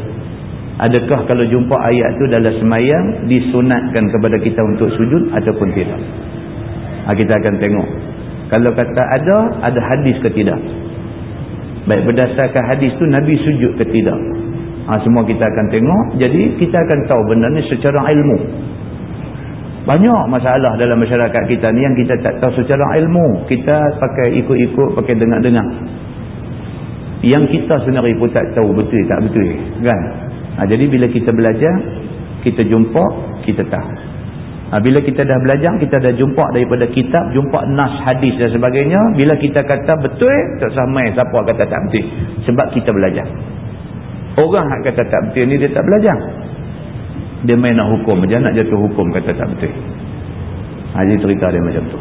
Adakah kalau jumpa ayat tu dalam semayang disunatkan kepada kita untuk sujud ataupun tidak? Ha, kita akan tengok. Kalau kata ada, ada hadis ke tidak? Baik berdasarkan hadis tu Nabi sujud ke tidak? Ha, semua kita akan tengok. Jadi kita akan tahu benda ni secara ilmu. Banyak masalah dalam masyarakat kita ni yang kita tak tahu secara ilmu. Kita pakai ikut-ikut, pakai dengar-dengar. Yang kita sendiri pun tak tahu betul tak betul. Kan? Ha, jadi bila kita belajar, kita jumpa, kita tahu. Ha, bila kita dah belajar, kita dah jumpa daripada kitab, jumpa nas hadis dan sebagainya. Bila kita kata betul, tak sama siapa kata tak betul. Sebab kita belajar. Orang yang kata tak betul ni dia tak belajar. Dia main nak hukum saja, nak jatuh hukum kata tak betul. Ha, jadi cerita dia macam tu.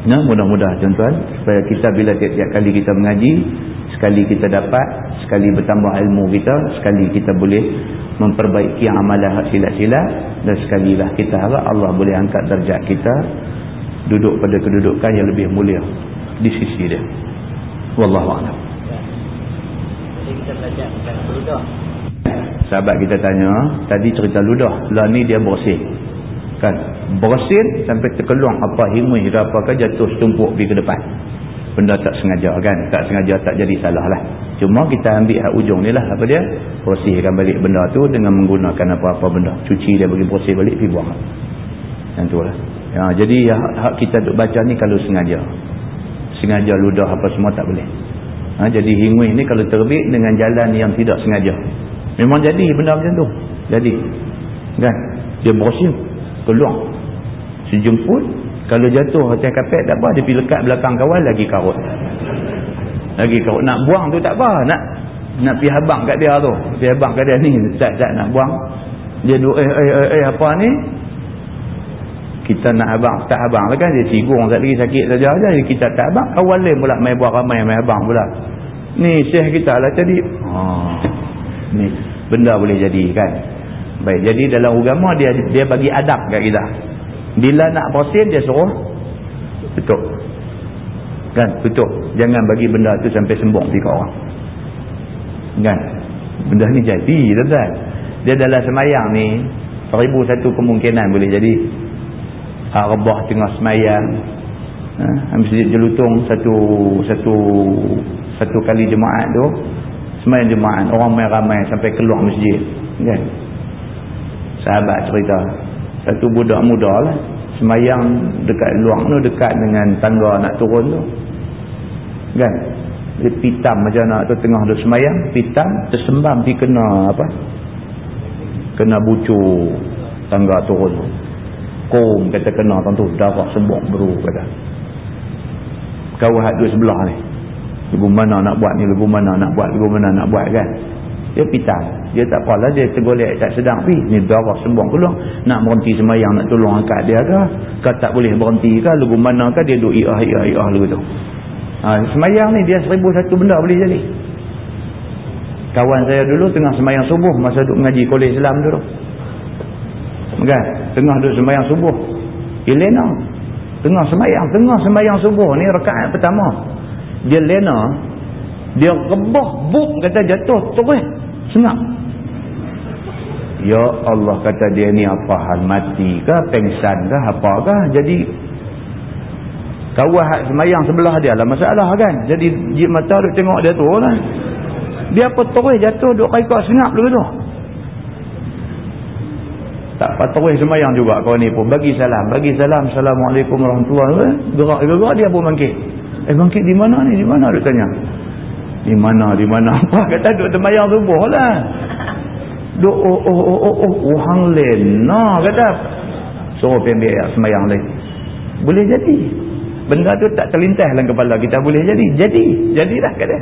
Nah, mudah-mudah tuan-tuan, supaya kita bila tiap-tiap kali kita mengaji, sekali kita dapat, sekali bertambah ilmu kita, sekali kita boleh memperbaiki amalan silat-silat dan sekali lah kita harap Allah boleh angkat darjat kita duduk pada kedudukan yang lebih mulia di sisi dia Wallahu'alam jadi kita belajar tentang ludah sahabat kita tanya tadi cerita ludah. Lah ni dia bersih. Kan? Bersih sampai terkeluar apa himuh ke apakah jatuh setumpuk pergi ke depan. Benda tak sengaja kan? Tak sengaja tak jadi salah lah. Cuma kita ambil hak ujung ni lah. Apa dia? Bersihkan balik benda tu dengan menggunakan apa-apa benda. Cuci dia bagi bersih balik pergi buang. Yang tu lah. Ya, jadi hak, hak kita duk baca ni kalau sengaja. Sengaja ludah apa semua tak boleh. Ha, jadi hingwih ni kalau terbit dengan jalan yang tidak sengaja memang jadi benda macam tu jadi kan dia bersih keluar sejemput kalau jatuh atas kapet tak apa. Dia pergi lekat belakang kawan lagi karut. Lagi karut. Nak buang tu tak apa. Nak nak pergi habang kat dia tu. Pergi habang kat dia ni. Tak-tak nak buang. Dia duduk eh, eh, eh, eh apa ni. Kita nak habang. Tak habang lah kan. Dia sigung tak lagi sakit saja. Jadi kita tak habang. Kawan lain pula main buat ramai main habang pula. Ni syekh kita lah jadi. Oh, ni benda boleh jadi kan. Baik. Jadi dalam agama dia dia bagi adab kat kita. Bila nak bersin dia suruh tutup. Kan? Tutup. Jangan bagi benda tu sampai sembung tiga orang. Kan? Benda ni jadi tuan Dia dalam semayang ni seribu satu kemungkinan boleh jadi. hak rebah tengah semayang ha, masjid jelutung satu satu satu kali jemaat tu semayang jemaat orang main ramai sampai keluar masjid. Kan? Sahabat cerita. Satu budak muda lah. Semayang dekat luar tu dekat dengan tangga nak turun tu. Kan? Dia pitam macam nak tu tengah tu semayang pitam tersembam pergi kena apa? Kena bucur tangga turun tu. Kum kata kena tu darah sembok beru kata. Kawah dua sebelah ni lagu mana nak buat ni lagu mana nak buat lagu mana nak buat kan? Dia pitam dia tak apalah dia tergolek tak sedang. Pi ni darah sembong keluar nak berhenti semayang nak tolong angkat dia ke kau tak boleh berhenti ke lagu mana ke dia duk iya iya iya lagu tu ha, semayang ni dia seribu satu benda boleh jadi. Kawan saya dulu tengah semayang subuh masa duk mengaji kolej Islam dulu. Kan? Tengah duk semayang subuh. Elena tengah semayang tengah semayang subuh. Ni rekaat pertama dia lena. Dia rebah buk kata jatuh terus sengak ya Allah kata dia ni apa hal mati ke pengsan ke apa ke jadi kawah semayang sebelah dia lah masalah kan. Jadi jip mata duk tengok dia tu lah. Dia apa terus jatuh duk kaikak sengak dulu tu. Tak patuh semayang juga kau ni pun. Bagi salam bagi salam. Assalamualaikum warahmatullahi wabarakatuh. Gerak-gerak dia pun bangkit Eh bangkit di mana ni? Di mana dia tanya? Di mana? Di mana? Apa kata duk temayang subuh lah. Duk oh oh oh oh oh oh hang lena kata. Suruh pergi ambil semayang lain. Boleh jadi. Benda tu tak terlintas dalam kepala kita boleh jadi. Jadi. Jadilah kata.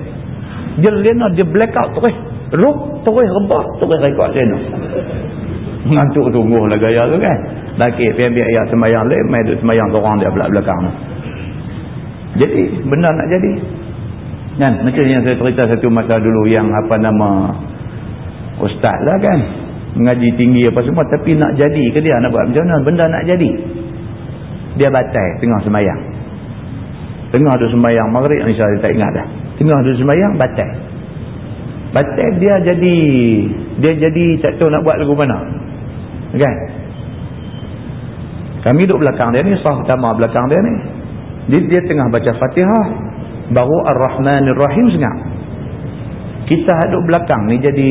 Dia lena dia blackout terus. Rup terus rebah terus rekod lena. Mengantuk tunggu lah gaya tu kan. Laki pergi ambil ayat semayang lain. Main duk semayang seorang dia belakang tu. Jadi benda nak jadi. Kan macam yang saya cerita satu masa dulu yang apa nama ustaz lah kan. Mengaji tinggi apa semua tapi nak jadi ke dia nak buat macam mana benda nak jadi. Dia batai tengah semayang. Tengah tu semayang maghrib ni saya tak ingat dah. Tengah tu semayang batai. Batai dia jadi dia jadi tak tahu nak buat lagu mana. Kan? Kami duduk belakang dia ni, sah pertama belakang dia ni. Dia, dia tengah baca fatihah. Baru Ar-Rahman Ar-Rahim sengak. Kita haduk belakang ni jadi...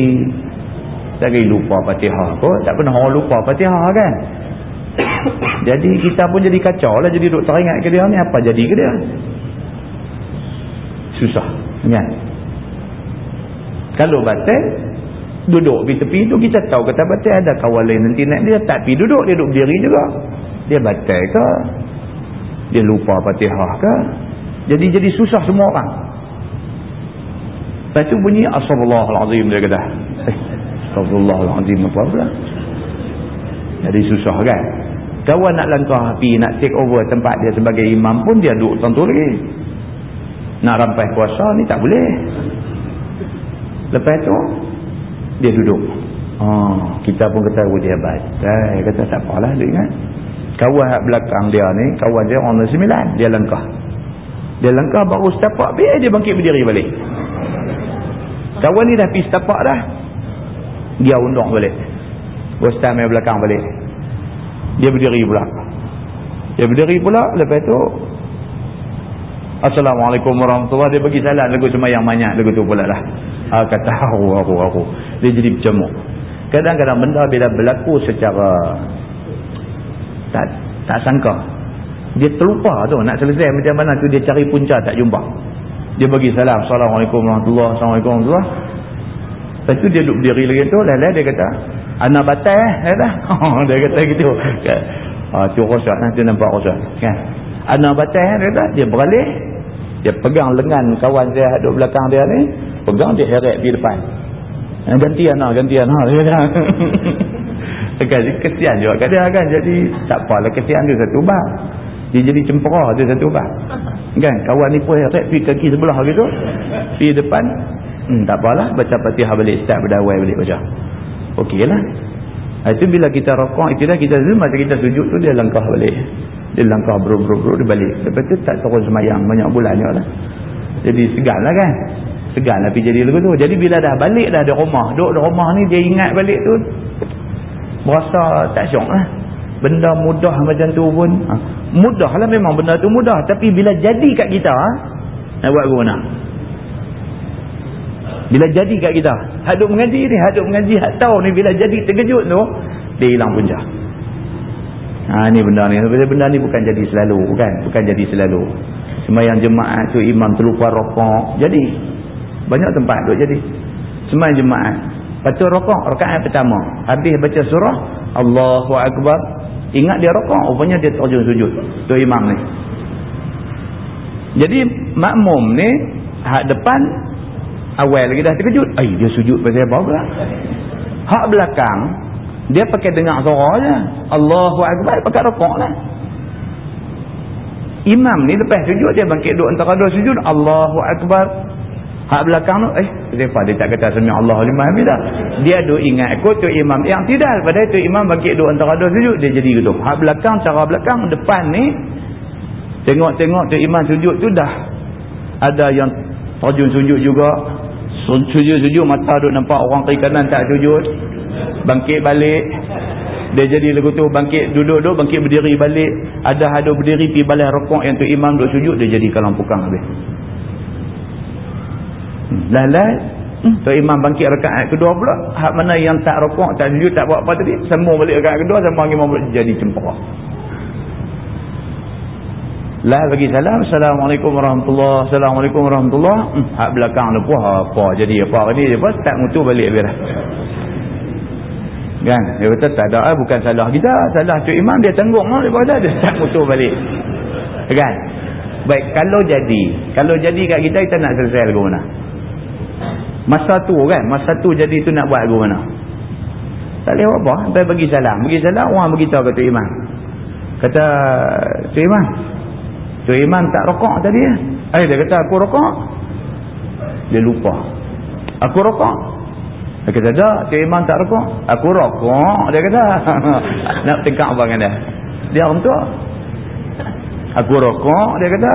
Lagi lupa fatihah kot. Tak pernah orang lupa fatihah kan. jadi kita pun jadi kacau lah. Jadi duk teringat ke dia ni. Apa jadi ke dia? Susah. Kan? Kalau batal... Duduk di tepi tu kita tahu kata batal ada kawan lain nanti naik dia. Tak pergi duduk. Dia duduk berdiri juga. Dia batal ke? Dia lupa fatihah ke? Jadi jadi susah semua orang. Lepas tu bunyi astagfirullahaladzim dia kata. Eh astagfirullahaladzim apa pula? Jadi susah kan? Kawan nak langkah api nak take over tempat dia sebagai imam pun dia duduk tentu lagi. Nak rampai puasa ni tak boleh. Lepas tu dia duduk. Oh, kita pun oh, dia batal. Kata tak apalah dia ingat kawan belakang dia ni kawan dia orang sembilan. Dia langkah. Dia langkah baru setapak biar dia bangkit berdiri balik. Kawan ni dah pergi setapak dah. Dia undang balik. Ustaz main belakang balik. Dia berdiri pula. Dia berdiri pula lepas tu Assalamualaikum warahmatullahi dia bagi salam lagu semayang banyak lagu tu pula lah. Ha, kata aku aku aku. Dia jadi bercemuk kadang-kadang benda bila berlaku secara tak tak sangka. Dia terlupa tu nak selesai macam mana tu dia cari punca tak jumpa. Dia bagi salam Assalamualaikum warahmatullahi Assalamualaikum warahmatullahi lepas tu dia duduk berdiri lagi tu lain-lain dia kata anak batai eh? Kata. dia kata gitu. Ah, tu rosak nanti nampak rosak. Kan? Anak batai eh? Kata. Dia beralih. Dia pegang lengan kawan saya duduk belakang dia ni pegang dia heret di depan. Ganti anak ganti anak dia kata. kan kesian juga. Kat dia kan jadi tak apalah kesian dia satu bab dia jadi cempera dia satu bab kan kawan ni pun pergi kaki sebelah gitu. Pergi depan. Hmm, tak apalah baca fatihah balik start berdawai balik baca. Ok lah. Itu bila kita rokok itu dah kita masa kita sujud tu dia langkah balik. Dia langkah bro-bro-bro dia balik. Lepas tu tak terus semayang banyak bulan lah. Jadi segan lah kan? Segan lah pergi jadi lagu tu. Jadi bila dah balik dah ada rumah duduk di rumah ni dia ingat balik tu berasa tak syok lah benda mudah macam tu pun ha. mudah lah memang benda tu mudah. Tapi bila jadi kat kita ha, nak buat guna? Bila jadi kat kita haduk mengaji ni haduk mengaji hak tahu ni bila jadi terkejut tu dia hilang punca. Ha, ni benda ni. Benda ni bukan jadi selalu bukan? Bukan jadi selalu. Semayang jemaat tu imam terlupa rokok jadi. Banyak tempat tu jadi. Semayang jemaat lepas tu rokok rakaat pertama. Habis baca surah Allahu Akbar. Ingat dia rokok rupanya dia terjun sujud. Tu imam ni. Jadi makmum ni hak depan awal lagi dah terkejut. Ay dia sujud pasal apa pula? Hak belakang dia pakai dengar suara je. Allahu Akbar pakai rokok lah. Imam ni lepas sujud dia bangkit duduk antara dua sujud. Allahu Akbar hak belakang tu eh kenapa dia tak kata sami Allah lima hamidah dia duk ingat ikut tu imam yang tidak pada itu imam bangkit duduk antara dua sujud dia jadi gitu hak belakang cara belakang depan ni tengok-tengok tu imam sujud tu dah. Ada yang terjun sujud juga sujud-sujud mata duk nampak orang kiri kanan tak sujud bangkit balik. Dia jadi lagu tu bangkit duduk-duduk bangkit berdiri balik. Ada ada berdiri pi balai rokok yang tu imam duk sujud dia jadi kalang pukang habis. Lalai hmm. tu imam bangkit rakaat kedua pula hak mana yang tak rokok tak sujud tak buat apa tadi semua balik rakaat kedua sama imam pula jadi cempaka lah bagi salam Assalamualaikum warahmatullahi Assalamualaikum warahmatullahi. Hmm. hak belakang tu pun apa jadi apa ni? Dia pun tak mutu balik habis kan? Dia kata tak ada ah, bukan salah kita salah tu imam dia tanggung lah daripada dia tak mutu balik. Kan? Baik kalau jadi kalau jadi kat kita kita nak selesai lagu mana masa tu kan masa tu jadi tu nak buat lagu mana tak boleh apa sampai bagi salam bagi salam orang beritahu ke tu imam kata tu imam tu imam tak rokok tadi ya? eh dia kata aku rokok dia lupa aku rokok dia kata, tak, Cik Iman tak rokok. Aku rokok, dia kata. Nak tengkak apa dia? Dia orang tua. Aku rokok, dia kata.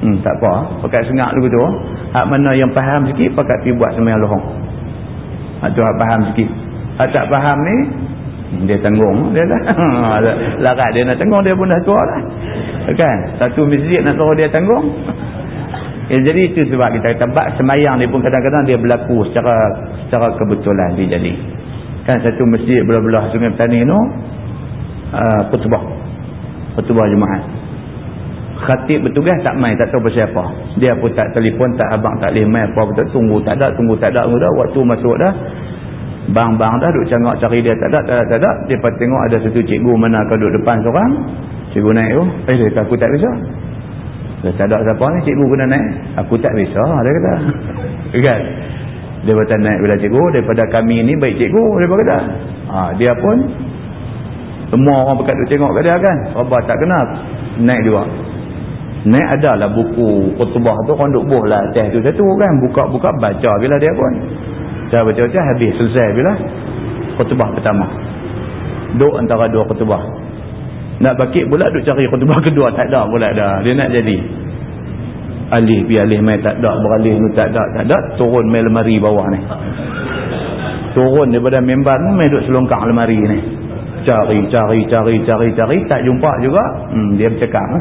Hmm, tak apa. Pakai sengak dulu tu. Hak mana yang faham sikit, pakai pergi buat semayang lohong. Hak tu hak faham sikit. Hak tak faham ni, hmm, dia tanggung. Dia lah. Larat dia nak tanggung, dia pun dah tua lah. Kan? Satu masjid nak suruh dia tanggung. Ya, jadi itu sebab kita kata bak semayang ni pun kadang-kadang dia berlaku secara secara kebetulan dia jadi. Kan satu masjid belah-belah sungai petani tu uh, petubah. Petubah Jumaat. Khatib bertugas tak main, tak tahu pasal apa. Dia pun tak telefon, tak abang, tak boleh main apa betul. Tunggu tak ada, tunggu tak ada. Dah. Waktu masuk dah. Bang-bang dah duk cangak cari dia tak ada, tak ada, tak ada. Dia tengok ada satu cikgu mana kau duduk depan seorang. Cikgu naik tu. Eh dia kata aku tak bisa. Dia tak ada siapa ni cikgu kena naik. Aku tak bisa dia kata. kan? Dia kata naik bila cikgu daripada kami ni baik cikgu dia kata. Ha, dia pun semua orang pekat duk tengok ke dia kan. Sabar tak kenal. Naik juga. Naik adalah buku khutbah tu orang duk buh lah atas tu satu kan. Buka-buka baca bila dia pun. Saya baca-baca habis selesai bila khutbah pertama. Duk antara dua khutbah. Nak bakit pula duk cari khutbah kedua tak ada pula dah. Dia nak jadi. Alih pi alih mai tak ada, beralih ni tak ada, tak ada, turun mai lemari bawah ni. Turun daripada member ni mai duk selongkang lemari ni. Cari, cari, cari, cari, cari, tak jumpa juga. Hmm, dia bercakap. Ha?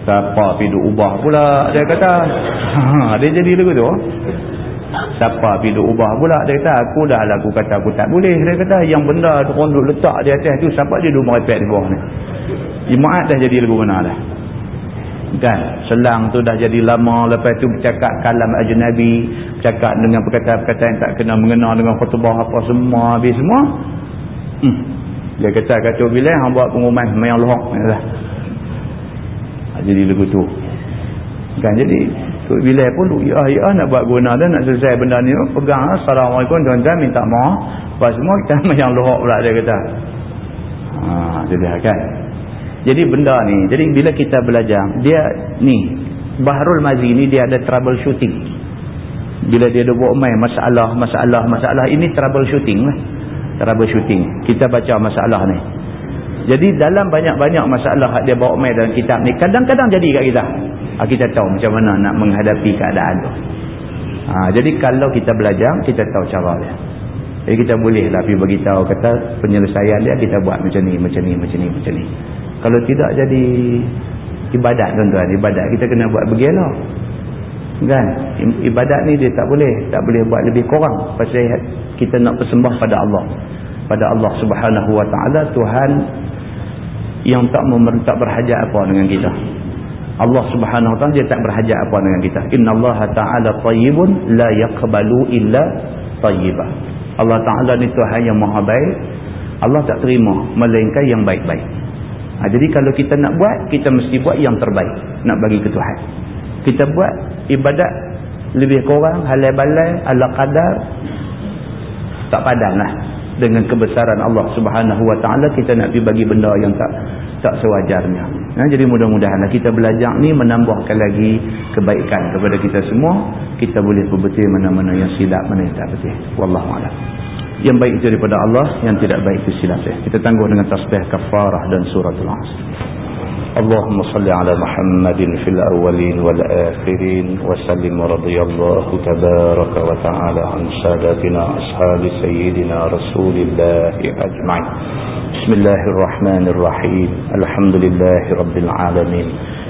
Siapa pi duk ubah pula? Dia kata. Ha, dia jadi lagu tu. Siapa pergi duk ubah pula? Dia kata aku dah aku kata aku tak boleh. Dia kata yang benda orang duk letak di atas tu siapa dia duk merepek di bawah ni? Jemaat dah jadi lagu mana dah. Kan? Selang tu dah jadi lama. Lepas tu bercakap kalam ajnabi bercakap dengan perkataan-perkataan yang tak kena mengenal dengan khutbah apa semua habis semua. Hmm. dia kata kata bila hang buat pengumuman mayang lohok jadi lagu tu kan jadi Tok Bilal pun ya ya nak buat guna dan nak selesai benda ni pegang assalamualaikum tuan-tuan minta maaf apa semua kita yang lohok pula dia kata. Ha jadi kan. Jadi benda ni jadi bila kita belajar dia ni Bahrul Mazi ni dia ada troubleshooting. Bila dia ada buat main masalah masalah masalah ini troubleshooting lah. Troubleshooting. Kita baca masalah ni. Jadi dalam banyak-banyak masalah dia bawa main dalam kitab ni kadang-kadang jadi kat kita. Ha, kita tahu macam mana nak menghadapi keadaan tu. Ha, jadi kalau kita belajar kita tahu cara dia. jadi kita boleh lah pergi beritahu kata penyelesaian dia kita buat macam ni macam ni macam ni macam ni kalau tidak jadi ibadat tuan-tuan ibadat kita kena buat begini kan ibadat ni dia tak boleh tak boleh buat lebih kurang pasal kita nak persembah pada Allah pada Allah subhanahu wa ta'ala Tuhan yang tak tak berhajat apa dengan kita. Allah subhanahu wa ta'ala dia tak berhajat apa dengan kita. Inna Allah ta'ala tayyibun la yakbalu illa tayyibah Allah ta'ala ni Tuhan yang maha baik. Allah tak terima melainkan yang baik-baik. Ha, jadi kalau kita nak buat kita mesti buat yang terbaik. Nak bagi ke Tuhan. Kita buat ibadat lebih kurang halai balai ala qadar tak padan lah dengan kebesaran Allah subhanahu wa ta'ala kita nak pergi bagi benda yang tak tak sewajarnya. Ha, jadi mudah-mudahan kita belajar ni menambahkan lagi kebaikan kepada kita semua. Kita boleh berbetul mana-mana yang silap mana yang tak betul. Wallahu'alam yang baik itu daripada Allah yang tidak baik itu silap kita tangguh dengan tasbih kafarah dan suratul asr اللهم صل على محمد في الأولين والآخرين وسلم ورضي الله تبارك وتعالى عن سادتنا أصحاب سيدنا رسول الله أجمعين. بسم الله الرحمن الرحيم. الحمد لله رب العالمين.